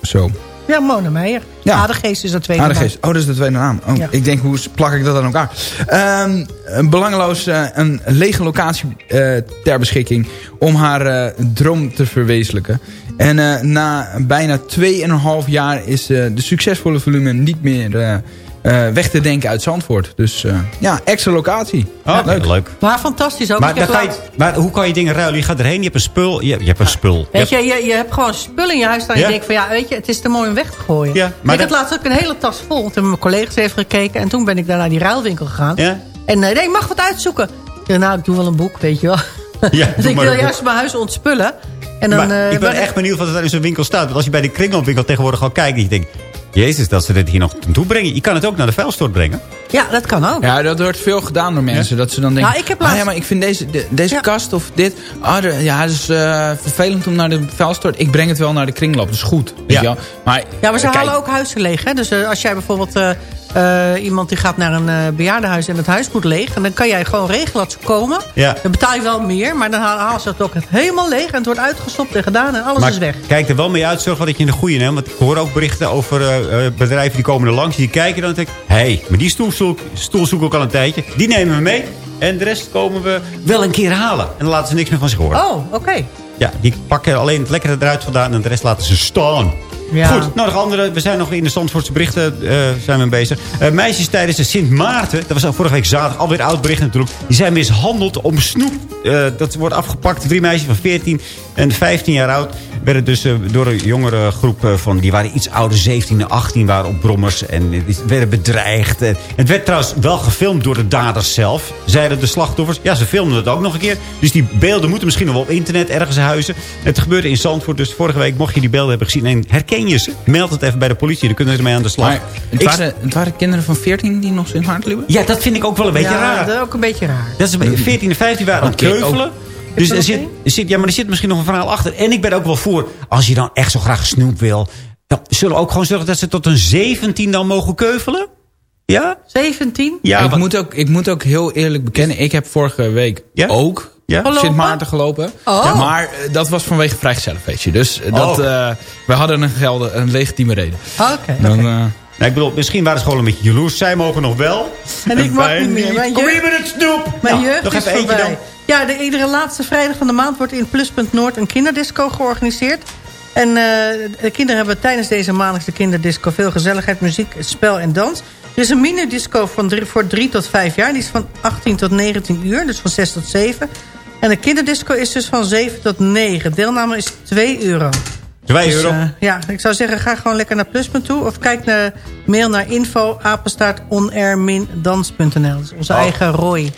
Speaker 8: Zo.
Speaker 10: Ja, Mona Meijer.
Speaker 8: Ja.
Speaker 10: Aardegeest is dat tweede
Speaker 8: Aardegeest. Oh, dat is de tweede naam. Oh,
Speaker 10: Ja.
Speaker 8: Ik denk, hoe plak ik dat aan elkaar? Ehm, een belangeloos, eh, een lege locatie eh, ter beschikking om haar eh, droom te verwezenlijken. En na bijna 2,5 jaar is de succesvolle volume niet meer eh, weg te denken uit Zandvoort. Dus eh, ja, extra locatie.
Speaker 7: Oh, leuk. leuk.
Speaker 10: Maar fantastisch ook.
Speaker 7: Maar,
Speaker 10: Ik
Speaker 7: dan je, maar hoe kan je dingen ruilen? Je gaat erheen, je hebt een spul. Je, je hebt een spul.
Speaker 10: Weet
Speaker 7: je
Speaker 10: je, je, hebt gewoon spullen in je huis staan en
Speaker 7: Ja.
Speaker 10: je denkt van ja, weet je, het is te mooi om weg te gooien.
Speaker 7: Ja, maar
Speaker 10: ik had laatst ook een hele tas vol. Toen mijn collega's even gekeken en toen ben ik daar naar die ruilwinkel gegaan.
Speaker 7: Ja?
Speaker 10: En eh, nee, je mag wat uitzoeken. Ik dacht, nou, ik doe wel een boek, weet je wel.
Speaker 7: Ja,
Speaker 10: dus ik wil juist mijn huis ontspullen. En dan,
Speaker 7: maar
Speaker 10: eh,
Speaker 7: ik ben echt benieuwd wat er in zo'n winkel staat. Want als je bij de kringloopwinkel tegenwoordig al kijkt... en je denkt, jezus, dat ze dit hier nog naartoe brengen. Je kan het ook naar de vuilstort brengen.
Speaker 10: Ja, dat kan ook.
Speaker 8: Ja, dat wordt veel gedaan door mensen. Dat ze dan denken,
Speaker 10: Nou, ik heb
Speaker 8: ah, ja,
Speaker 10: laatst-
Speaker 8: maar ik vind deze, de- deze kast of dit... Ah, de- ja, het is eh, vervelend om naar de vuilstort. Ik breng het wel naar de kringloop. Dat is goed. Weet
Speaker 7: Ja.
Speaker 8: je wel? Maar,
Speaker 10: Ja, maar ze
Speaker 8: kijk,
Speaker 10: halen ook huizen leeg. Hè? Dus eh, als jij bijvoorbeeld eh, iemand die gaat naar een eh bejaardenhuis en het huis moet leeg... en dan kan jij gewoon regelen dat ze komen.
Speaker 7: Ja.
Speaker 10: Dan betaal je wel meer, maar dan halen ze het ook helemaal leeg... en het wordt uitgestopt en gedaan en alles
Speaker 7: maar
Speaker 10: is weg.
Speaker 7: kijk er wel mee uit. Zorg wel dat je een goede neemt. Want ik hoor ook berichten over eh, bedrijven die komen er langs. Die kijken dan en denken... Hé, hey, maar die stoel, zoek, stoel zoek ook al een tijdje. Die nemen we mee. En de rest komen we wel een keer halen. En dan laten ze niks meer van zich horen.
Speaker 10: Oh, oké.
Speaker 7: Ja, die pakken alleen het lekkere eruit vandaan. En de rest laten ze staan. Goed, nou nog andere. We zijn nog in de Zandvoortse berichten eh, zijn we bezig. Eh, meisjes tijdens de Sint Maarten. Dat was al vorige week zaterdag. Alweer oud bericht natuurlijk. Die zijn mishandeld om snoep. Eh, dat wordt afgepakt. Drie meisjes van 14 en 15 jaar oud. Werden dus door een jongere groep van... Die waren iets ouder, 17 en 18 waren op brommers. En werden bedreigd. Het werd trouwens wel gefilmd door de daders zelf. Zeiden de slachtoffers. Ja, ze filmden het ook nog een keer. Dus die beelden moeten misschien nog wel op internet ergens huizen. Het gebeurde in Zandvoort. Dus vorige week mocht je die beelden hebben gezien. En herken je ze? Meld het even bij de politie. Dan kunnen ze ermee aan de slag.
Speaker 8: Maar het,
Speaker 7: Ik-
Speaker 8: waren, het waren kinderen van 14 die nog in hard liepen?
Speaker 7: ja, dat vind ik ook wel een beetje
Speaker 10: ja,
Speaker 7: raar.
Speaker 10: dat is ook een beetje raar.
Speaker 7: Dat is een beetje- 14 en 15 waren aan het keuvelen. Dus
Speaker 10: er
Speaker 7: zit, er zit, ja, maar er zit misschien nog een verhaal achter. En ik ben ook wel voor, als je dan echt zo graag snoep wil... dan zullen we ook gewoon zorgen dat ze tot een 17 dan mogen keuvelen? Ja?
Speaker 10: 17?
Speaker 7: Ja,
Speaker 8: ik,
Speaker 7: want-
Speaker 8: moet ook, ik moet ook heel eerlijk bekennen, ik heb vorige week
Speaker 7: Ja?
Speaker 8: ook
Speaker 7: Ja?
Speaker 10: Gelopen?
Speaker 8: Sint Maarten gelopen.
Speaker 10: Oh.
Speaker 8: Ja, maar eh, dat was vanwege vrijgezellenfeestje. Dus eh, dat,
Speaker 7: Oh.
Speaker 8: eh, we hadden een, gelde, een legitieme reden.
Speaker 10: Oké.
Speaker 8: Dan,
Speaker 10: oké.
Speaker 8: eh,
Speaker 7: Nou, ik bedoel, misschien waren ze gewoon een beetje jaloers. Zij mogen nog wel.
Speaker 10: En ik mag niet meer. Mijn
Speaker 7: Kom
Speaker 10: jeugd-
Speaker 7: hier met het snoep!
Speaker 10: Mijn
Speaker 7: Nou,
Speaker 10: jeugd
Speaker 7: nog
Speaker 10: is
Speaker 7: even eentje
Speaker 10: voorbij.
Speaker 7: dan.
Speaker 10: Ja, de, iedere laatste vrijdag van de maand wordt in Pluspunt Noord een kinderdisco georganiseerd. En eh, de kinderen hebben tijdens deze maandelijkse kinderdisco veel gezelligheid, muziek, spel en dans. Er is een mini-disco van drie, voor 3 tot 5 jaar. Die is van 18 tot 19 uur, dus van 6 tot 7. En de kinderdisco is dus van 7 tot 9. Deelname is 2 euro.
Speaker 7: 2
Speaker 10: Dus,
Speaker 7: euro.
Speaker 10: eh, ja, ik zou zeggen, ga gewoon lekker naar Pluspunt toe. Of kijk naar mail naar info apenstaart onair-dans.nl. Dat is onze
Speaker 7: Oh.
Speaker 10: eigen Roy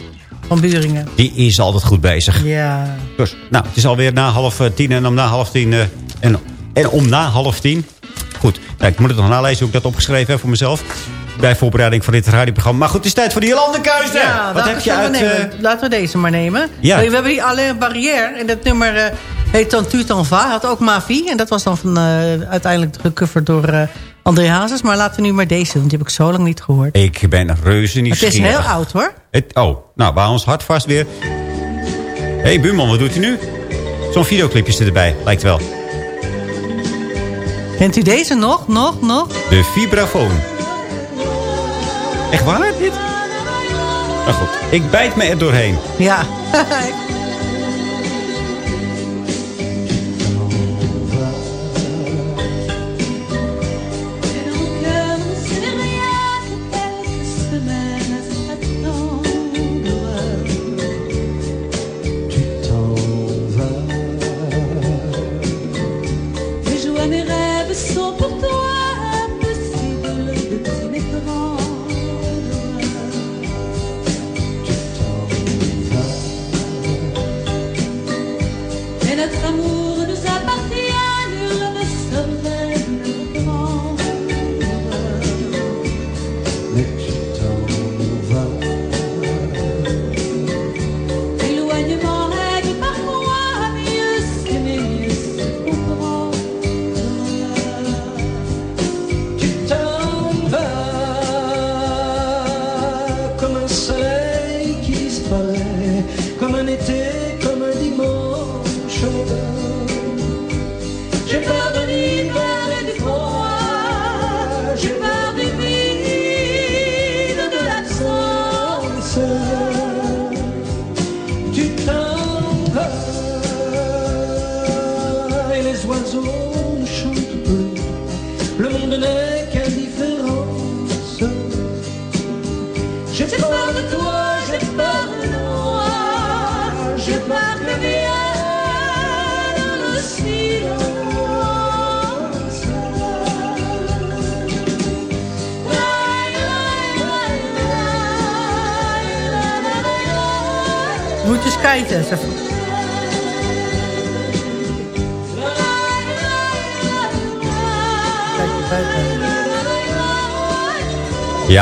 Speaker 10: van Buringen.
Speaker 7: Die is altijd goed bezig.
Speaker 10: Ja.
Speaker 7: Dus, nou, het is alweer na half eh, tien en om na half tien... eh, en, en om na half tien... Goed, nou, ik moet het nog nalezen hoe ik dat opgeschreven heb voor mezelf. Bij voorbereiding van dit radioprogramma. Maar goed, het is tijd voor die Jolandenkeuze.
Speaker 10: Ja,
Speaker 7: Wat heb je
Speaker 10: we
Speaker 7: uit... eh,
Speaker 10: Laten we deze maar nemen.
Speaker 7: Ja.
Speaker 10: We hebben hier alleen barrière. En dat nummer eh, heet dan. Had ook Mavi. En dat was dan van, eh, uiteindelijk gecoverd door eh, André Hazes. Maar laten we nu maar deze doen. Die heb ik zo lang niet gehoord.
Speaker 7: ik ben reuze
Speaker 10: Het
Speaker 7: nieuwsgierig.
Speaker 10: is heel oud hoor.
Speaker 7: Het, oh, nou, houden ons hart vast weer. Hé, hey, buurman, wat doet u nu? Zo'n videoclipje zit erbij, lijkt wel.
Speaker 10: Kent u deze nog? Nog? Nog?
Speaker 7: De vibrafoon. Echt waar, dit? Nou goed, ik bijt me er doorheen.
Speaker 10: Ja.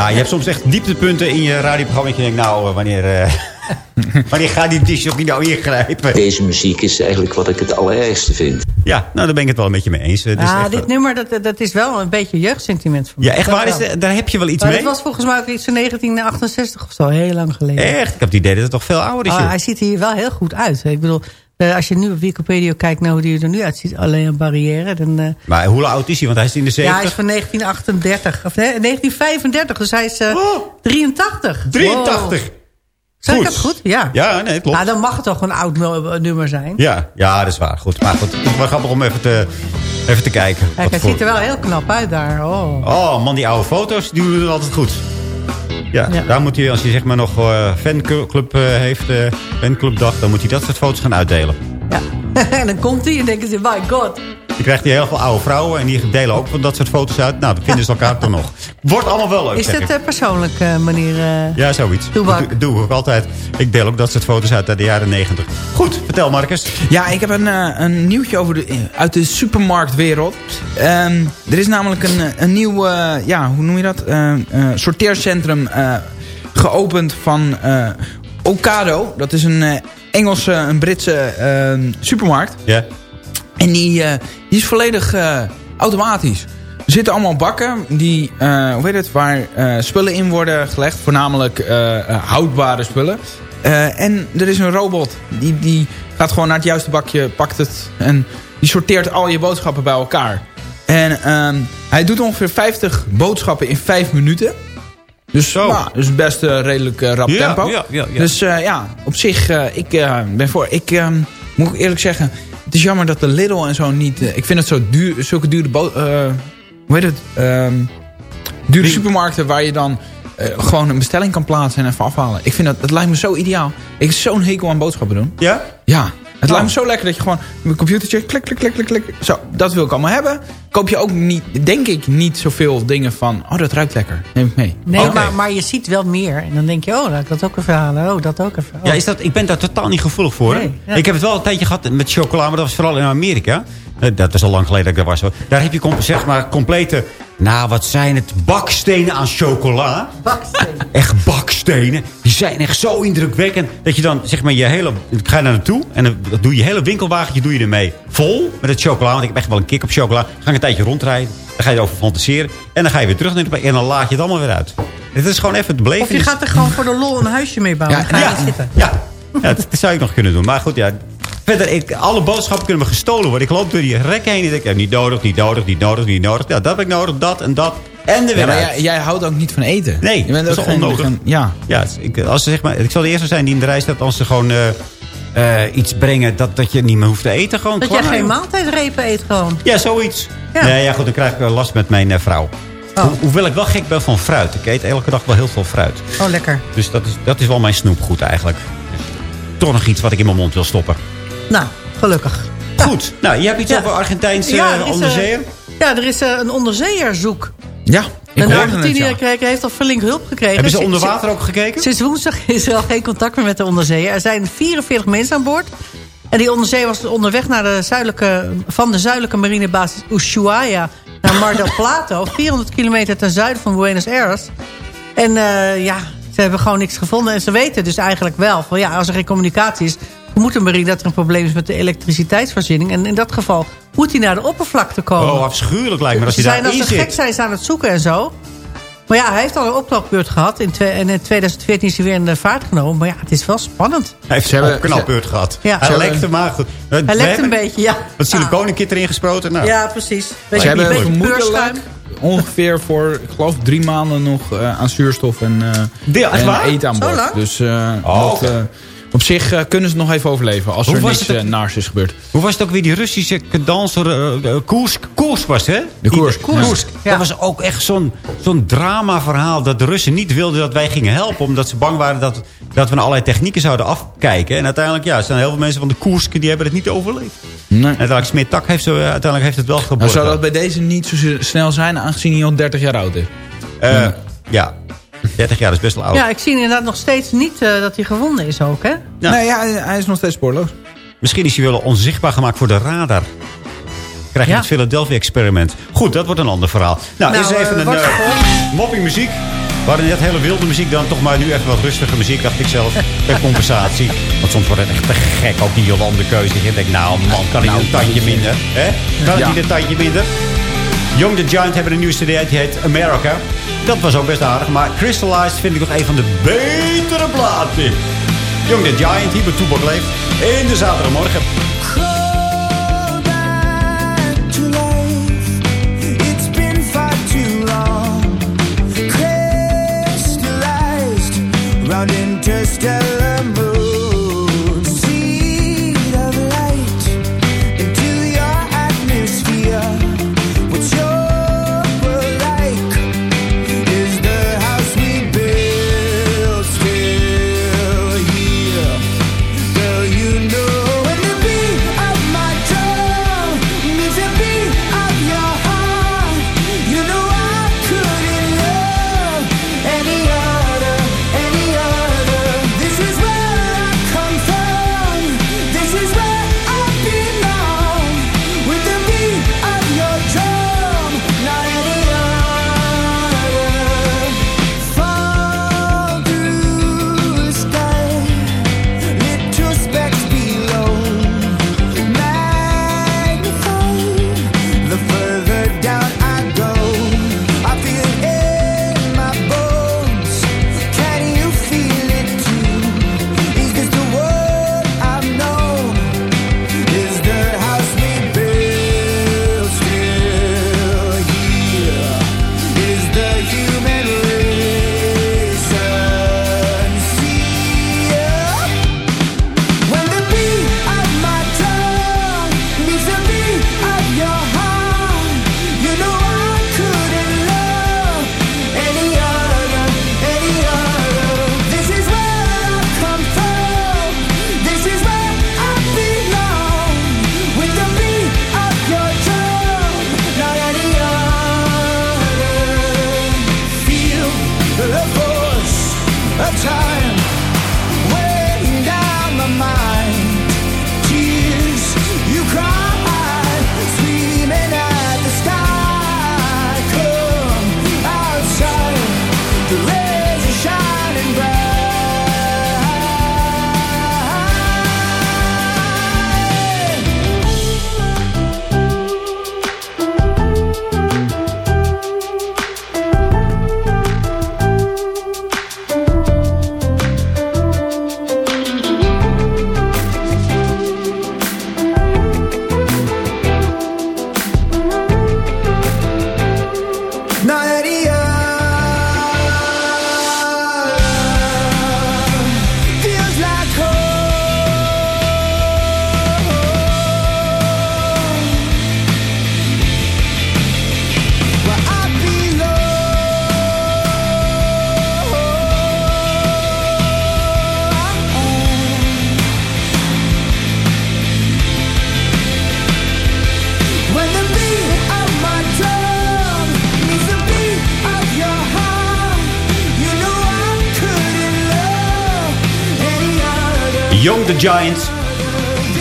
Speaker 7: Ja, je hebt soms echt dieptepunten in je radioprogramma. Dat je denkt, nou, eh, wanneer, eh, wanneer gaat die niet nou ingrijpen?
Speaker 14: Deze muziek is eigenlijk wat ik het allerergste vind.
Speaker 7: Ja, nou, daar ben ik het wel een beetje mee eens. Is
Speaker 10: Ah,
Speaker 7: echt
Speaker 10: dit
Speaker 7: wel-
Speaker 10: nummer, dat, dat is wel een beetje jeugdsentiment voor
Speaker 7: Ja,
Speaker 10: mij.
Speaker 7: echt
Speaker 10: Dat
Speaker 7: waar? Is daar heb je wel iets
Speaker 10: Maar
Speaker 7: mee?
Speaker 10: dat was volgens mij ook iets van 1968 of zo. Heel lang geleden.
Speaker 7: Echt? Ik heb het idee dat het toch veel ouder is.
Speaker 10: Ah,
Speaker 7: joh.
Speaker 10: hij ziet er hier wel heel goed uit. Ik bedoel, eh, als je nu op Wikipedia kijkt naar hoe hij er nu uitziet. Alleen een barrière. Dan, eh,
Speaker 7: Maar hoe oud is hij? Want hij is in de
Speaker 10: ja, hij
Speaker 7: 70.
Speaker 10: is van 1938. Of nee, 1935. Dus hij is eh, 83.
Speaker 7: 83.
Speaker 10: Wow. Zeg ik dat goed? Ja.
Speaker 7: Ja, nee, klopt.
Speaker 10: Nou, dan mag het toch een oud nu- nummer zijn.
Speaker 7: Ja, ja, dat is waar. Goed, maar goed, het is wel grappig om even te, even te kijken.
Speaker 10: Kijk, hij
Speaker 7: voor-
Speaker 10: ziet er wel heel knap uit daar. Oh.
Speaker 7: Oh man, die oude foto's, die doen altijd goed. Ja,
Speaker 10: Ja.
Speaker 7: daar moet hij, als hij zeg maar nog eh fanclub eh, heeft, eh fanclubdag, dan moet hij dat soort foto's gaan uitdelen.
Speaker 10: en dan komt hij en denken ze, my god.
Speaker 7: Je krijgt hier heel veel oude vrouwen en die delen ook van dat soort foto's uit. Nou, dan vinden ze elkaar toch nog. Wordt allemaal wel leuk,
Speaker 10: Is
Speaker 7: zeg
Speaker 10: dit
Speaker 7: ik.
Speaker 10: eh, persoonlijk, eh, meneer... eh,
Speaker 7: Ja, zoiets.
Speaker 10: Toebak.
Speaker 7: Doe, doe ik ook altijd. Ik deel ook dat soort foto's uit uit de jaren negentig. Goed, vertel Marcus.
Speaker 8: Ja, ik heb een, eh, een nieuwtje over de, uit de supermarktwereld. Ehm, er is namelijk een, een nieuw, eh, ja, hoe noem je dat? Eh, eh, sorteercentrum eh, geopend van eh, Ocado. Dat is een eh, Engelse, een Britse eh, supermarkt.
Speaker 7: Ja.
Speaker 8: En die, eh, die is volledig eh, automatisch. Er zitten allemaal bakken die, eh, hoe heet het, waar spullen in worden gelegd. Voornamelijk houdbare spullen. En er is een robot die, die gaat gewoon naar het juiste bakje, pakt het en die sorteert al je boodschappen bij elkaar. En ehm, hij doet ongeveer 50 boodschappen in 5 minuten. Dus, nou, dus best redelijk rap
Speaker 7: Ja,
Speaker 8: tempo.
Speaker 7: ja.
Speaker 8: Dus ja, op zich, ik ben voor. Ik ehm, moet eerlijk zeggen, het is jammer dat de Lidl en zo niet... eh, ik vind het zo duur, zulke dure... eh, hoe heet het? Ehm, dure supermarkten waar je dan eh, gewoon een bestelling kan plaatsen en even afhalen. Ik vind dat, dat lijkt me zo ideaal. Ik heb zo'n hekel aan boodschappen doen.
Speaker 7: Ja?
Speaker 8: Ja. Het lijkt me zo lekker dat je gewoon mijn computertje klik, klik, klik, klik, klik. Zo, dat wil ik allemaal hebben. Koop je ook niet, denk ik, niet zoveel dingen van... Oh, dat ruikt lekker. Neem ik mee.
Speaker 10: Nee, maar, maar je ziet wel meer. En dan denk je, oh, laat ik dat ook even halen. Oh, dat ook even. Oh.
Speaker 7: Ja, is dat, ik ben daar totaal niet gevoelig voor. hè?
Speaker 10: Nee, ja.
Speaker 7: Ik heb het wel een tijdje gehad met chocola, maar dat was vooral in Amerika. Eh, Dat is al lang geleden dat ik daar was. hoor. Daar heb je zeg maar complete... Nou, wat zijn het? Bakstenen aan chocola.
Speaker 10: Bakstenen.
Speaker 7: Echt bakstenen. Die zijn echt zo indrukwekkend. Dat je dan, zeg maar, je hele... Ik ga daar naartoe en dan doe je hele winkelwagentje doe je ermee vol. Met het chocola. Want ik heb echt wel een kick op chocola. Ga ik een tijdje rondrijden. Dan ga je erover fantaseren. En dan ga je weer terug naar de En dan laat je het allemaal weer uit. Het is gewoon even het beleven.
Speaker 10: Of je gaat er gewoon voor de lol een huisje mee bouwen.
Speaker 7: Ja,
Speaker 10: Dan ga je
Speaker 7: ja.
Speaker 10: niet zitten.
Speaker 7: Ja, ja dat, dat zou ik nog kunnen doen. Maar goed, ja. Verder, ik, alle boodschappen kunnen me gestolen worden. Ik loop door die rekken heen en denk, ja, niet nodig, niet nodig, niet nodig, niet nodig. Ja, dat heb ik nodig, dat en dat. En de
Speaker 8: Ja,
Speaker 7: weer
Speaker 8: maar
Speaker 7: uit.
Speaker 8: jij, jij houdt ook niet van eten.
Speaker 7: Nee,
Speaker 8: je bent
Speaker 7: dat
Speaker 8: ook
Speaker 7: is
Speaker 8: geen-
Speaker 7: onnodig.
Speaker 8: geen- ja.
Speaker 7: Ja, ik, als ze, zeg maar, ik zal de eerste zijn die in de rij staat als ze gewoon eh, eh, iets brengen dat, dat je niet meer hoeft te eten. Gewoon
Speaker 10: Dat jij
Speaker 7: klaar.
Speaker 10: geen maaltijdrepen eet gewoon.
Speaker 7: Ja, zoiets.
Speaker 10: Ja.
Speaker 7: Nee, ja, goed, dan krijg ik last met mijn eh, vrouw.
Speaker 10: Oh.
Speaker 7: Ho- hoewel ik wel gek ben van fruit. Ik eet elke dag wel heel veel fruit.
Speaker 10: Oh, lekker.
Speaker 7: Dus dat is, dat is wel mijn snoepgoed eigenlijk. Toch nog iets wat ik in mijn mond wil stoppen.
Speaker 10: Nou, gelukkig.
Speaker 7: Goed. Nou, je hebt iets
Speaker 10: Ja.
Speaker 7: over Argentijnse
Speaker 10: Ja,
Speaker 7: ja,
Speaker 10: er is, eh,
Speaker 7: onderzeeër?
Speaker 10: Ja, er is een onderzeeërzoek.
Speaker 8: Ja, het,
Speaker 10: Argentiniër
Speaker 8: ja.
Speaker 10: heeft al flink hulp gekregen.
Speaker 7: Hebben ze onder water ook gekeken?
Speaker 10: Sinds woensdag is er al geen contact meer met de onderzeeër. Er zijn 44 mensen aan boord. En die onderzeeër was onderweg naar de zuidelijke, van de zuidelijke marinebasis Ushuaia naar Mar del Plata. 400 kilometer ten zuiden van Buenos Aires. En eh, ja, ze hebben gewoon niks gevonden. En ze weten dus eigenlijk wel van ja, als er geen communicatie is... moet de marine dat er een probleem is met de elektriciteitsvoorziening. En in dat geval moet hij naar de oppervlakte komen.
Speaker 7: Oh, afschuwelijk lijkt me als
Speaker 10: Ze
Speaker 7: hij
Speaker 10: zijn als ze gek zijn ze aan het zoeken en zo. Maar ja, hij heeft al een opknapbeurt gehad. In, en in 2014 is hij weer in de vaart genomen. Maar ja, het is wel spannend.
Speaker 7: Hij heeft
Speaker 8: Ze hebben-
Speaker 7: een knalbeurt gehad.
Speaker 10: Ja.
Speaker 7: Hij lekte maar goed.
Speaker 10: Hij lekt een beetje, ja.
Speaker 7: Wat siliconenkit erin gesproten. Nou,
Speaker 10: Ja, precies.
Speaker 8: Ze
Speaker 10: Beetje,
Speaker 8: hebben
Speaker 10: beetje
Speaker 8: vermoedelijk
Speaker 10: peurschuim.
Speaker 8: ongeveer voor, ik geloof, drie maanden nog eh, aan zuurstof en, eh,
Speaker 7: Ja,
Speaker 8: en eten aan
Speaker 10: Zo
Speaker 8: boord.
Speaker 10: lang?
Speaker 8: Dus eh,
Speaker 7: Oh,
Speaker 8: dat,
Speaker 7: oké.
Speaker 8: Op zich eh, kunnen ze nog even overleven als
Speaker 7: Hoe
Speaker 8: er niks
Speaker 7: het
Speaker 8: eh, naars is gebeurd.
Speaker 7: Hoe was het ook weer die Russische danser? eh, eh, Koersk, Koersk was het, hè?
Speaker 8: De Koersk,
Speaker 7: Die-
Speaker 8: ja.
Speaker 7: Koersk.
Speaker 10: Ja.
Speaker 7: Dat was ook echt zo'n zo'n drama-verhaal. Dat de Russen niet wilden dat wij gingen helpen. Omdat ze bang waren dat, dat we naar allerlei technieken zouden afkijken. En uiteindelijk, ja, er zijn heel veel mensen van de Koersk... die hebben het niet overleefd.
Speaker 8: Nee.
Speaker 7: En uiteindelijk Smeertak heeft, zo, uiteindelijk heeft het wel
Speaker 8: Nou,
Speaker 7: geborgd.
Speaker 8: zou dat bij deze niet zo snel zijn, aangezien hij al 30 jaar oud is?
Speaker 7: Eh, ja, 30 jaar is best wel oud.
Speaker 10: Ja, ik zie inderdaad nog steeds niet eh, dat hij gevonden is ook, hè?
Speaker 7: Ja.
Speaker 8: Nee, ja, hij is nog steeds spoorloos.
Speaker 7: Misschien is hij wel onzichtbaar gemaakt voor de radar. Krijg je
Speaker 10: Ja.
Speaker 7: het Philadelphia-experiment. Goed, dat wordt een ander verhaal. Nou,
Speaker 10: Nou,
Speaker 7: eerst even
Speaker 10: eh,
Speaker 7: een uh,
Speaker 10: vervolgd.
Speaker 7: mopping muziek. We hadden net hele wilde muziek, dan toch maar nu even wat rustige muziek, dacht ik zelf. Ter compensatie. Want soms wordt het echt te gek, ook die Jolande keuze. Je denkt, nou man, kan hij
Speaker 8: Nou,
Speaker 7: een tandje minder? Hè? Kan
Speaker 8: Ja.
Speaker 7: niet een tandje minder? Young the Giant hebben een nieuwe CD, die heet America. Dat was ook best aardig, maar Crystallized vind ik nog een van de betere platen. Young the Giant, hier bij Toebak leeft. In de zaterdagmorgen.
Speaker 15: Far too the
Speaker 7: Giant.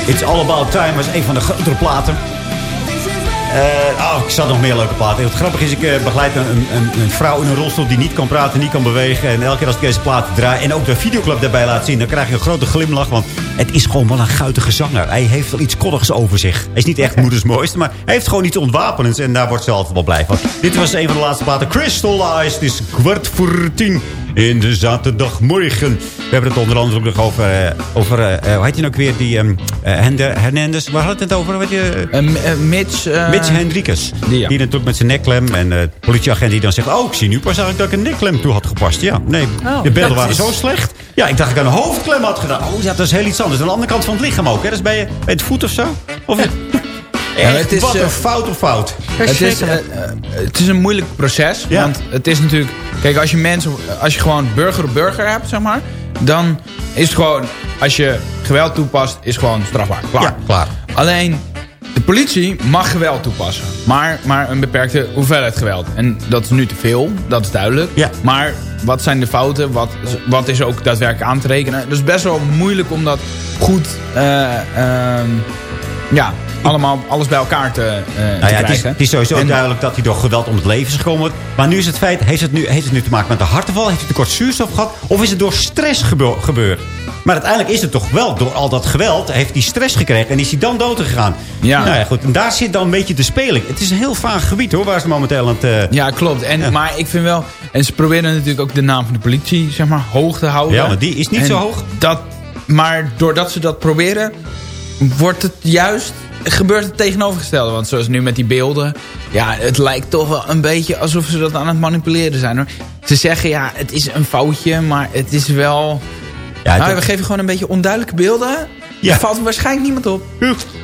Speaker 7: It's All About Time was een van de grotere platen. Eh, oh, ik zat nog meer leuke platen. Het grappige is, ik eh, begeleid een, een, een vrouw in een rolstoel die niet kan praten, niet kan bewegen. En elke keer als ik deze platen draai en ook de videoclub daarbij laat zien, dan krijg je een grote glimlach. Want het is gewoon wel een guitige zanger. Hij heeft wel iets koddigs over zich. Hij is niet echt moeders mooiste, maar hij heeft gewoon iets ontwapenends. En daar wordt ze altijd wel blij van. Dit was een van de laatste platen. Crystal Eyes. Het is kwart voor tien in de zaterdagmorgen. We hebben het onder andere ook nog over, eh, over eh, hoe heet hij nou weer, die um, Hernandez. Waar had het over? Weet je?
Speaker 8: Mitch...
Speaker 7: Mitch Hendrikus. Die, die natuurlijk met zijn nekklem. En de politieagent die dan zegt... Oh, ik zie nu pas eigenlijk dat ik een nekklem toe had gepast. Ja, nee,
Speaker 10: Oh,
Speaker 7: de beelden
Speaker 10: dat
Speaker 7: waren
Speaker 10: is-
Speaker 7: zo slecht. Ja, ik dacht ik een hoofdklem had gedaan. Oh, ja, dat is heel iets anders. Aan de andere kant van het lichaam ook. Hè? Dat is bij, je, bij het voet of zo. Of
Speaker 8: Het is,
Speaker 7: wat
Speaker 8: eh,
Speaker 7: een fout of fout.
Speaker 8: Het is, eh, eh, het is een moeilijk proces. Want het is natuurlijk... Kijk, als je mensen... Als je gewoon burger op burger hebt, zeg maar... Dan is het gewoon... Als je geweld toepast, is het gewoon strafbaar. Klaar.
Speaker 7: Ja, klaar.
Speaker 8: Alleen... De politie mag geweld toepassen. Maar, maar een beperkte hoeveelheid geweld. En dat is nu te veel. Dat is duidelijk.
Speaker 7: Ja.
Speaker 8: Maar wat zijn de fouten? Wat, wat is ook daadwerkelijk aan te rekenen? Dat is best wel moeilijk om dat goed... eh, ehm, ja, allemaal alles bij elkaar te, eh,
Speaker 7: Nou ja, het, is,
Speaker 8: krijgen.
Speaker 7: het is sowieso
Speaker 8: En-
Speaker 7: duidelijk dat hij door geweld om het leven is gekomen. Maar nu is het feit, heeft het nu, heeft het nu te maken met een hartaanval? Heeft hij tekort zuurstof gehad? Of is het door stress gebe- gebeurd? Maar uiteindelijk is het toch wel door al dat geweld... heeft hij stress gekregen en is hij dan dood gegaan.
Speaker 8: Ja.
Speaker 7: Nou ja, goed. En daar zit dan een beetje de speling. Het is een heel vaag gebied hoor, waar ze momenteel aan het... eh,
Speaker 8: Ja, klopt. En, Maar ik vind wel... En ze proberen natuurlijk ook de naam van de politie zeg maar, hoog te houden.
Speaker 7: Ja, maar die is niet
Speaker 8: En
Speaker 7: zo hoog.
Speaker 8: Dat, maar doordat ze dat proberen... wordt het juist... gebeurt het tegenovergestelde. Want zoals nu met die beelden... ja, het lijkt toch wel een beetje alsof ze dat aan het manipuleren zijn. Hoor. Ze zeggen, ja, het is een foutje... maar het is wel...
Speaker 7: Ja,
Speaker 8: nou, we geven gewoon een beetje onduidelijke beelden...
Speaker 7: Ja.
Speaker 8: Daar valt waarschijnlijk niemand op.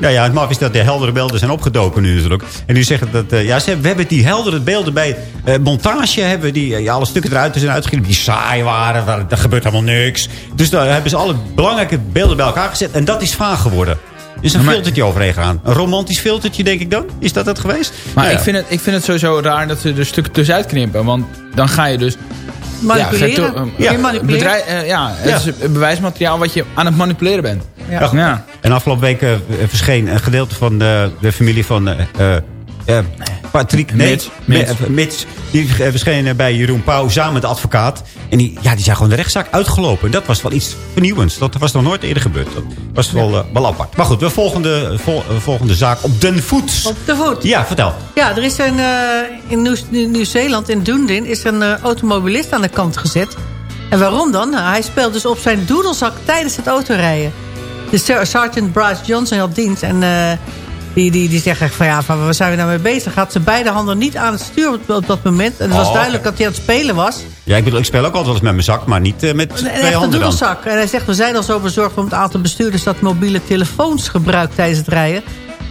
Speaker 7: Nou ja, het maf is dat de heldere beelden zijn opgedoken nu natuurlijk. En nu zeggen dat... eh, ja, ze hebben, we hebben die heldere beelden bij eh, montage... hebben die eh, ja, alle stukken eruit zijn uitgegeven... die saai waren, er gebeurt helemaal niks. Dus daar hebben ze alle belangrijke beelden bij elkaar gezet. En dat is vaag geworden. Er is een
Speaker 8: Maar-
Speaker 7: filtertje overheen gegaan. Een romantisch filtertje, denk ik dan? Is dat het geweest?
Speaker 8: Maar
Speaker 7: Nou ja.
Speaker 8: ik, vind het, ik vind het sowieso raar dat ze er stukken tussenuit knippen. Want dan ga je dus...
Speaker 10: Manipuleren.
Speaker 8: Ja, ge-
Speaker 10: Ja. Je manipuleert.
Speaker 8: bedrijf, eh, ja, het
Speaker 7: Ja.
Speaker 8: is bewijsmateriaal wat je aan het manipuleren bent.
Speaker 10: Ja.
Speaker 8: Ja.
Speaker 7: En afgelopen week eh, verscheen een gedeelte van de, de familie van eh, eh, eh, Patrick... Nee,
Speaker 8: Mits.
Speaker 7: Mits. Die eh, verscheen eh, bij Jeroen Pauw samen met de advocaat. En die, ja, die zijn gewoon de rechtszaak uitgelopen. En dat was wel iets vernieuwends. Dat was nog nooit eerder gebeurd. Dat was wel, eh, wel apart. Maar goed, we volgende, vol- eh, volgende zaak op den voet.
Speaker 10: Op de voet.
Speaker 7: Ja, vertel.
Speaker 10: Ja, er is een, eh, in Nieuw- Nieuw- Nieuw-Zeeland, in Dunedin, is een eh, automobilist aan de kant gezet. En waarom dan? Nou, hij speelt dus op zijn doedelzak tijdens het autorijden. De ser- sergeant Bryce Johnson had dienst en eh, die, die, die zegt echt van ja, van, waar zijn we nou mee bezig? Had ze beide handen niet aan het stuur op, op dat moment. En het was
Speaker 7: Oh,
Speaker 10: duidelijk dat hij aan het spelen was.
Speaker 7: Ja, ik bedoel, ik speel ook altijd wel eens met mijn zak, maar niet eh, met
Speaker 10: Een
Speaker 7: twee
Speaker 10: echte
Speaker 7: handen dan.
Speaker 10: doedelzak. En hij zegt, we zijn al zo bezorgd om het aantal bestuurders... dat mobiele telefoons gebruikt tijdens het rijden.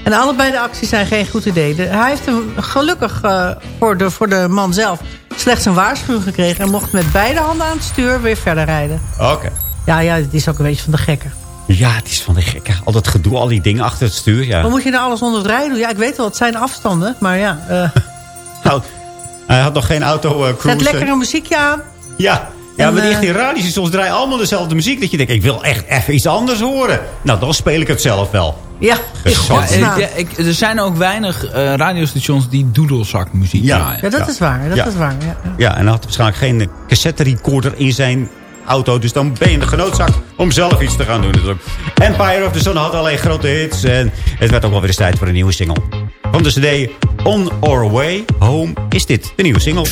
Speaker 10: En allebei de acties zijn geen goed idee. De- hij heeft hem gelukkig eh, voor, de, voor de man zelf slechts een waarschuwing gekregen... en mocht met beide handen aan het stuur weer verder rijden.
Speaker 7: Oké.
Speaker 10: Ja, ja, het is ook een beetje van de gekken.
Speaker 7: Ja, het is van de gekke. Al dat gedoe, al die dingen achter het stuur. Ja.
Speaker 10: Wat moet je nou alles onder het rijden doen? Ja, ik weet wel, het zijn afstanden. Maar ja, eh
Speaker 7: Nou, hij had nog geen auto eh
Speaker 10: zet
Speaker 7: cruise.
Speaker 10: lekker een muziekje aan.
Speaker 7: Ja, ja
Speaker 10: En,
Speaker 7: maar die,
Speaker 10: eh,
Speaker 7: die radiostations draaien allemaal dezelfde muziek. Dat je denkt, ik wil echt even iets anders horen. Nou, dan speel ik het zelf wel.
Speaker 10: Ja,
Speaker 7: Dus
Speaker 8: Ja, ik, ik- er zijn ook weinig eh, radiostations die doedelzakmuziek
Speaker 7: Ja.
Speaker 8: draaien.
Speaker 10: Ja, dat
Speaker 7: Ja.
Speaker 10: is waar. Dat
Speaker 7: Ja.
Speaker 10: is waar. Ja.
Speaker 7: Ja, en hij had waarschijnlijk geen eh, cassette recorder in zijn auto. Dus dan ben je in de om zelf iets te gaan doen. natuurlijk. Empire of the Sun had alleen grote hits. En het werd ook wel weer eens tijd voor een nieuwe single. Van de cd On Our Way Home is dit de nieuwe single.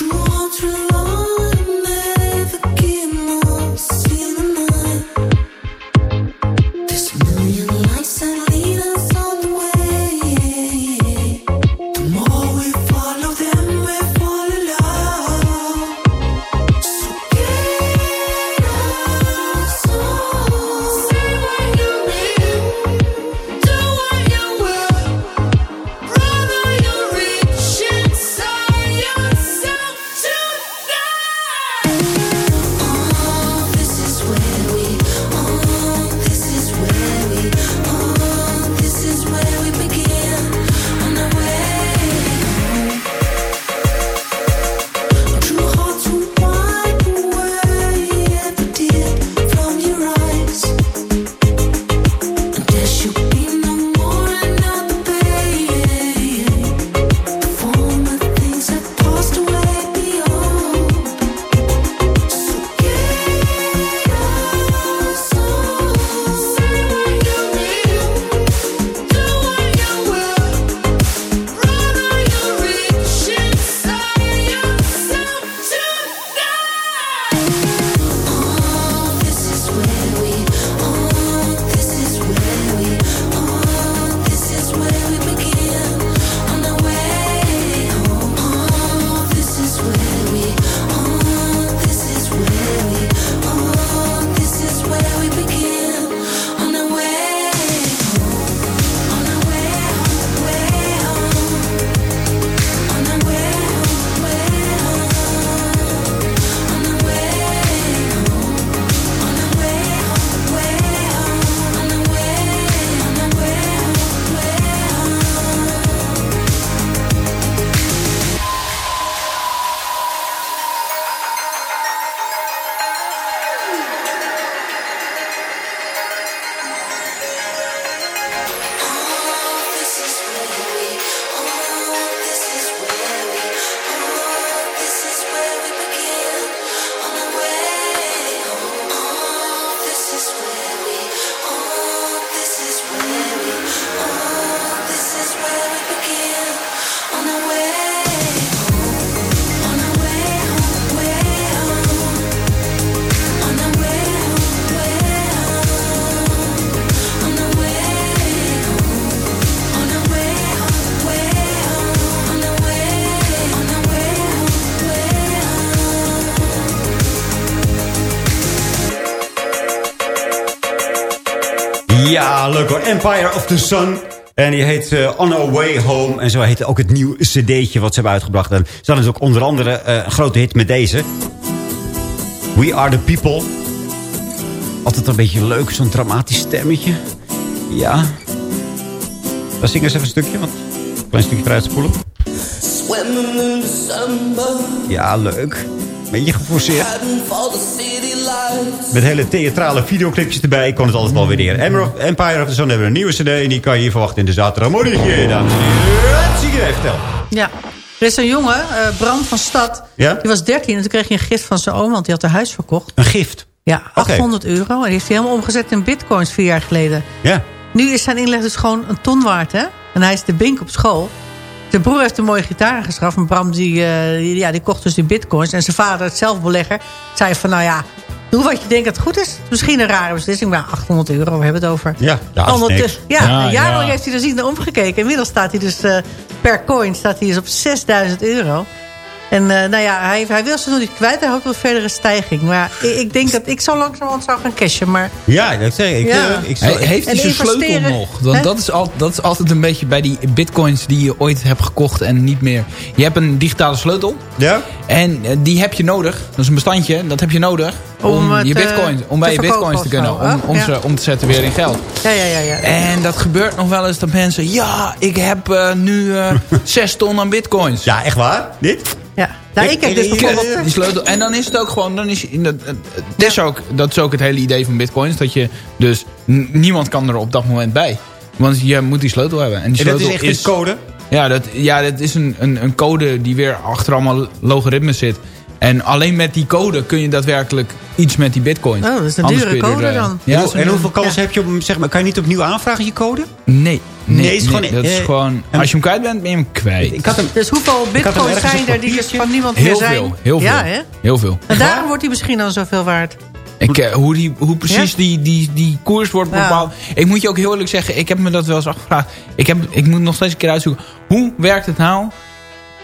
Speaker 7: Ja, leuk hoor. Empire of the Sun. En die heet eh, On Our Way Home. En zo heet ook het nieuwe cd'tje wat ze hebben uitgebracht. En ze hadden dus ook onder andere eh, een grote hit met deze. We Are The People. Altijd een beetje leuk, zo'n dramatisch stemmetje. Ja. Dan zingen ze even een stukje, want een klein stukje eruit spoelen. Ja, leuk. Beetje geforceerd. Met hele theatrale videoclipjes erbij. Ik kon het altijd wel. Empire of- Empire of the Sun hebben we een nieuwe cd. En die kan je hier verwachten in de zaterdagmorgen. Dames en heren. Zie je even vertel.
Speaker 10: Ja. Er is een jongen, eh Bram van Stad.
Speaker 7: Ja?
Speaker 10: Die was 13 en toen kreeg hij een gift van zijn oom, want die had een huis verkocht.
Speaker 7: Een gift?
Speaker 10: Ja, 800 euro. En die heeft hij helemaal omgezet in bitcoins vier jaar geleden.
Speaker 7: Ja.
Speaker 10: Nu is zijn inleg dus gewoon een ton waard, hè? En hij is de bink op school. Zijn broer heeft een mooie gitaar aangeschaft. En Bram die, eh, die- ja, die kocht dus die bitcoins. En zijn vader, het zelfbelegger, zei van... nou ja, doe wat je denkt dat goed is. Misschien een rare beslissing, maar 800 euro, we hebben het over.
Speaker 7: Ja, ja, dat is
Speaker 10: Ondertussen- ja,
Speaker 7: Ja, ja.
Speaker 10: heeft hij er zien naar omgekeken. Inmiddels staat hij dus eh, per coin staat hij dus op 6000 euro. En eh, nou ja, hij, hij wil ze nog niet kwijt. Hij hoopt op verdere stijging. Maar ik, ik denk dat ik zo langzamerhand zou gaan cashen. Maar
Speaker 7: Ja, dat zeg ik.
Speaker 10: Ja.
Speaker 7: eh, ik zal-
Speaker 8: He- heeft hij zijn sleutel nog? Want
Speaker 10: hè?
Speaker 8: dat is, al, dat is altijd een beetje bij die bitcoins die je ooit hebt gekocht en niet meer. Je hebt een digitale sleutel.
Speaker 7: Ja.
Speaker 8: En eh, die heb je nodig. Dat is een bestandje. Dat heb je nodig om,
Speaker 10: Om het,
Speaker 8: je bitcoins, om bij
Speaker 10: te
Speaker 8: je
Speaker 10: verkopen
Speaker 8: bitcoins te kunnen.
Speaker 10: zo.
Speaker 8: Om, om,
Speaker 10: ja.
Speaker 8: ze om te zetten weer in geld.
Speaker 10: ja, ja, ja. ja.
Speaker 8: En dat gebeurt nog wel eens dat mensen... Ja, ik heb nu eh, zes ton aan bitcoins.
Speaker 7: Ja, echt waar? Dit?
Speaker 10: Ja. Nou, ik heb dus bijvoorbeeld...
Speaker 8: die sleutel. En dan is het ook gewoon... Dan is, dat, dat, is ook, dat is ook het hele idee van bitcoins. Dat je dus... Niemand kan er op dat moment bij. Want je moet die sleutel hebben. En die
Speaker 7: En dat
Speaker 8: sleutel
Speaker 7: is echt een code?
Speaker 8: Ja, dat, ja, dat is een, een, een code die weer achter allemaal logaritmes zit. En alleen met die code kun je daadwerkelijk iets met die bitcoins.
Speaker 10: Oh, dat is een
Speaker 8: Anders
Speaker 10: dure
Speaker 8: er,
Speaker 10: code
Speaker 8: eh,
Speaker 10: dan.
Speaker 8: Ja,
Speaker 7: en, hoeveel kans heb je op hem, zeg maar, kan je niet opnieuw aanvragen, je code?
Speaker 8: Nee, nee,
Speaker 7: is
Speaker 8: nee,
Speaker 7: gewoon,
Speaker 8: dat is
Speaker 7: eh,
Speaker 8: gewoon... Als je hem kwijt bent, ben je hem kwijt.
Speaker 7: Ik had hem,
Speaker 10: Dus hoeveel
Speaker 7: had hem
Speaker 10: bitcoins zijn er die dus van niemand meer
Speaker 8: Heel
Speaker 10: zijn?
Speaker 8: veel, heel veel.
Speaker 10: Ja, hè?
Speaker 8: Heel veel.
Speaker 10: En daarom wordt hij misschien dan zoveel waard.
Speaker 8: Ik, eh, hoe, die, hoe precies
Speaker 10: Ja?
Speaker 8: die, die, die koers wordt
Speaker 10: Ja.
Speaker 8: bepaald. Ik moet je ook heel eerlijk zeggen, ik heb me dat wel eens afgevraagd. Ik, heb, ik moet nog steeds een keer uitzoeken. Hoe werkt het nou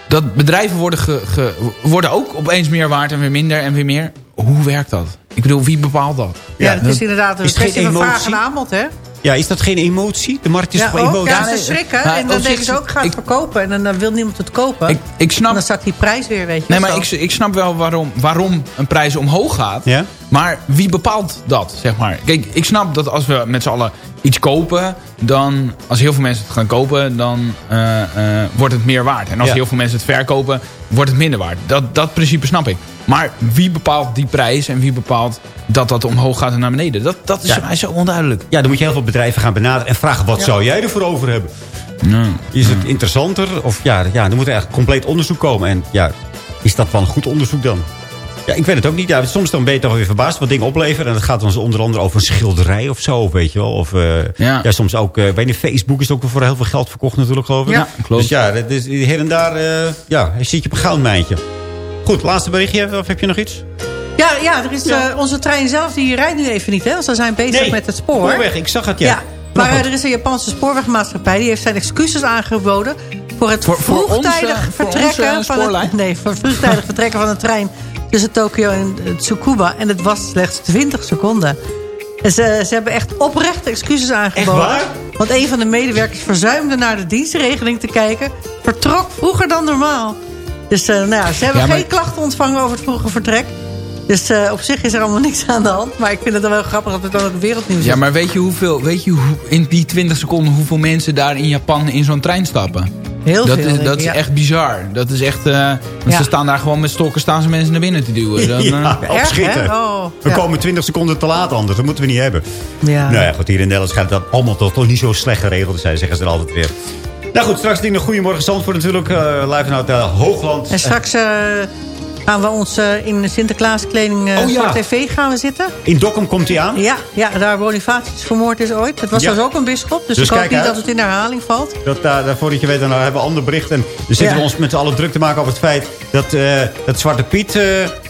Speaker 8: dat bedrijven worden, ge, ge- worden ook opeens meer waard en weer minder en weer meer? Hoe werkt dat? Ik bedoel, wie bepaalt dat?
Speaker 10: Ja, het is inderdaad een
Speaker 7: is het geen
Speaker 10: kwestie van vraag en aanbod, hè?
Speaker 7: Ja, is dat geen emotie? De markt is
Speaker 10: Ja, ook,
Speaker 7: emotie.
Speaker 10: ja, ze schrikken. en dan denken ze ook, ga het
Speaker 8: ik-
Speaker 10: verkopen. En dan, dan wil niemand het kopen.
Speaker 8: Ik, ik
Speaker 10: en
Speaker 8: snap
Speaker 10: dan zakt die prijs weer, weet je.
Speaker 8: Nee, maar ik, ik snap wel waarom, waarom een prijs omhoog gaat.
Speaker 7: Ja?
Speaker 8: Maar wie bepaalt dat, zeg maar? Kijk, ik snap dat als we met z'n allen iets kopen... dan, als heel veel mensen het gaan kopen... dan eh, eh, wordt het meer waard. En als
Speaker 7: Ja.
Speaker 8: heel veel mensen het verkopen... wordt het minder waard. Dat, dat principe snap ik. Maar wie bepaalt die prijs... en wie bepaalt dat dat omhoog gaat en naar beneden? Dat, dat is
Speaker 7: Ja.
Speaker 8: voor mij zo onduidelijk.
Speaker 7: Ja, dan moet je heel veel bedrijven gaan benaderen en vragen... wat zou jij ervoor over hebben? Is het interessanter? Of ja, ja, er moet er echt compleet onderzoek komen. En ja, is dat wel een goed onderzoek dan? Ja, ik weet het ook niet. Ja, soms dan ben je toch weer verbaasd wat dingen opleveren. En dat gaat dan onder andere over een schilderij of zo, weet je wel. Of eh, ja.
Speaker 8: Ja.
Speaker 7: soms ook, eh weet je, Facebook is ook weer voor heel veel geld verkocht natuurlijk, geloof ik.
Speaker 10: Ja,
Speaker 8: klopt.
Speaker 7: Dus ja, dat is, hier en daar uh, ja, zit je op een goudmijntje. Goed, laatste berichtje. Of heb je nog iets?
Speaker 10: Ja, ja, er is eh, onze trein zelf, die rijdt nu even niet, hè? Want ze zijn bezig
Speaker 7: Nee,
Speaker 10: met het spoor.
Speaker 7: Spoorweg, ik zag het, ja.
Speaker 10: Ja, maar eh, er is een Japanse spoorwegmaatschappij... die heeft zijn excuses aangeboden... voor het
Speaker 8: Voor- voor
Speaker 10: vroegtijdig
Speaker 8: onze-
Speaker 10: vertrekken...
Speaker 8: onze
Speaker 10: van het, nee, voor het vroegtijdig vertrekken van een trein... tussen Tokio en eh, Tsukuba. En het was slechts 20 seconden. En ze, ze hebben echt oprechte excuses aangeboden.
Speaker 7: waar?
Speaker 10: Want een van de medewerkers verzuimde naar de dienstregeling te kijken... vertrok vroeger dan normaal. Dus eh, nou ja, ze hebben
Speaker 8: Ja, maar-
Speaker 10: geen klachten ontvangen over het vroege vertrek... Dus eh, op zich is er allemaal niks aan de hand. Maar ik vind het dan wel grappig dat het dan ook wereldnieuws is.
Speaker 8: Ja, maar weet je, hoeveel, weet je hoe, in die 20 seconden hoeveel mensen daar in Japan in zo'n trein stappen?
Speaker 10: Heel
Speaker 8: dat
Speaker 10: veel,
Speaker 8: is, dat
Speaker 10: ik,
Speaker 8: is
Speaker 10: ja.
Speaker 8: echt bizar. Dat is echt... eh, want
Speaker 10: Ja.
Speaker 8: Ze staan daar gewoon met stokken, staan ze mensen naar binnen te duwen. Dan, eh,
Speaker 7: ja, opschieten.
Speaker 10: Oh,
Speaker 7: We
Speaker 10: ja.
Speaker 7: komen 20 seconden te laat anders. Dat moeten we niet hebben.
Speaker 10: Ja.
Speaker 7: Nou ja, goed, hier in Nederland schijnt dat allemaal toch, toch niet zo slecht geregeld te zijn, zeggen ze er altijd weer. Nou goed, straks dingen Goedemorgen Zandvoort natuurlijk. eh live vanuit uh, Hoogland.
Speaker 10: En straks eh, gaan we ons eh, in Sinterklaaskleding eh
Speaker 7: Oh, ja.
Speaker 10: voor tv gaan we zitten.
Speaker 7: In Dokkum komt hij aan.
Speaker 10: Ja, ja daar Bonifatius vermoord is ooit. Het was
Speaker 7: Ja.
Speaker 10: dus ook een bisschop. Dus,
Speaker 7: Dus
Speaker 10: ik hoop niet
Speaker 7: uit.
Speaker 10: dat het in herhaling valt.
Speaker 7: Dat, daar daar voordat je weet, dan hebben we ander bericht. En dan zitten
Speaker 10: Ja.
Speaker 7: we ons met z'n allen druk te maken over het feit dat, eh, dat Zwarte Piet, eh,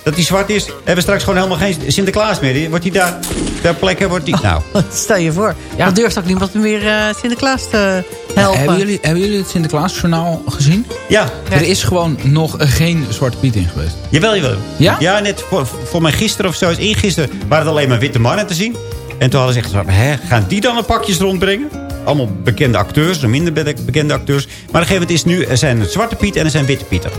Speaker 7: dat die zwart is. Hebben we straks gewoon helemaal geen Sinterklaas meer. Wordt hij daar, ter plekke, wordt die... Nou,
Speaker 10: Stel je voor. Dan durft ook niemand meer eh, Sinterklaas te helpen.
Speaker 8: hebben, jullie, hebben jullie het Sinterklaasjournaal gezien?
Speaker 7: ja.
Speaker 8: Er is gewoon nog geen Zwarte Piet in geweest.
Speaker 7: Jawel, jawel.
Speaker 8: Ja?
Speaker 7: Ja, net voor, voor mij gisteren of zo, is ingisteren, waren het alleen maar witte mannen te zien. En toen hadden ze echt zo, hè, gaan die dan een pakjes rondbrengen? Allemaal bekende acteurs, minder be- bekende acteurs. Maar op een gegeven moment is nu, er zijn Zwarte Piet en er zijn Witte Pieten.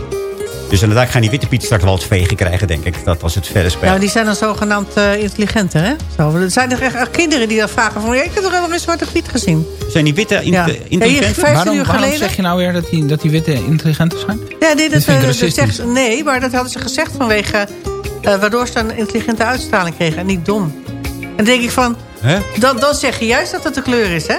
Speaker 7: Dus inderdaad gaan die Witte Piet straks wel het vegen krijgen, denk ik. Dat als het verder speelt.
Speaker 10: Nou, die zijn dan zogenaamd eh intelligenter, hè? Zo, er zijn er echt echt kinderen die dan vragen van... "Ja, ik heb toch helemaal geen zwarte piet gezien?
Speaker 7: Zijn die witte in
Speaker 10: Ja.
Speaker 7: intelligent?
Speaker 10: Ja, hier, 15
Speaker 8: Waarom,
Speaker 10: uur
Speaker 8: waarom
Speaker 10: geleden-
Speaker 8: zeg je nou weer dat die, dat die witte intelligenter zijn?
Speaker 10: Ja, nee, dat, eh, dat
Speaker 8: racistisch.
Speaker 10: zegt, nee, maar dat hadden ze gezegd vanwege... eh, waardoor ze een intelligente uitstraling kregen en niet dom. En dan denk ik van...
Speaker 7: Hè?
Speaker 10: Dan, dan zeg je juist dat het de kleur is, hè?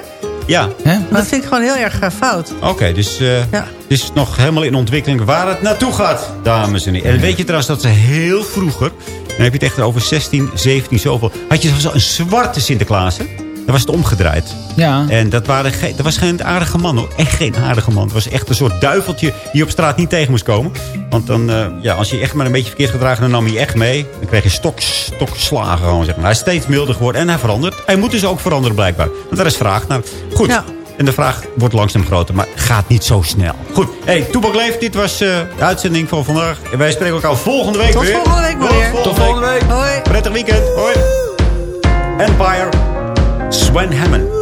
Speaker 7: Ja.
Speaker 10: Maar dat vind ik gewoon heel erg eh, fout.
Speaker 7: Oké, dus eh, het is nog helemaal in ontwikkeling waar het naartoe gaat, dames en heren. En weet je trouwens dat ze heel vroeger, dan heb je het echt over 16, 17, zoveel... had je zo een zwarte Sinterklaas, hè? Dan was het omgedraaid.
Speaker 8: Ja.
Speaker 7: En dat, waren geen, dat was geen aardige man, hoor. Echt geen aardige man. Het was echt een soort duiveltje die je op straat niet tegen moest komen. Want dan, eh, ja, als je je echt maar een beetje verkeerd gedragen, dan nam hij je echt mee. Dan kreeg je stok, stokslagen gewoon, zeg maar. Hij is steeds milder geworden en hij verandert. Hij moet dus ook veranderen, blijkbaar. Want daar is vraag naar. Goed. En de vraag wordt langzaam groter, maar gaat niet zo snel. Goed. Hey, Toepak Leeft, dit was eh, de uitzending van vandaag. En wij spreken elkaar volgende week
Speaker 10: Tot
Speaker 7: weer.
Speaker 10: volgende week weer.
Speaker 7: Tot volgende week.
Speaker 10: Hoi.
Speaker 7: Prettig weekend. Hoi. Empire. Sven Hammond.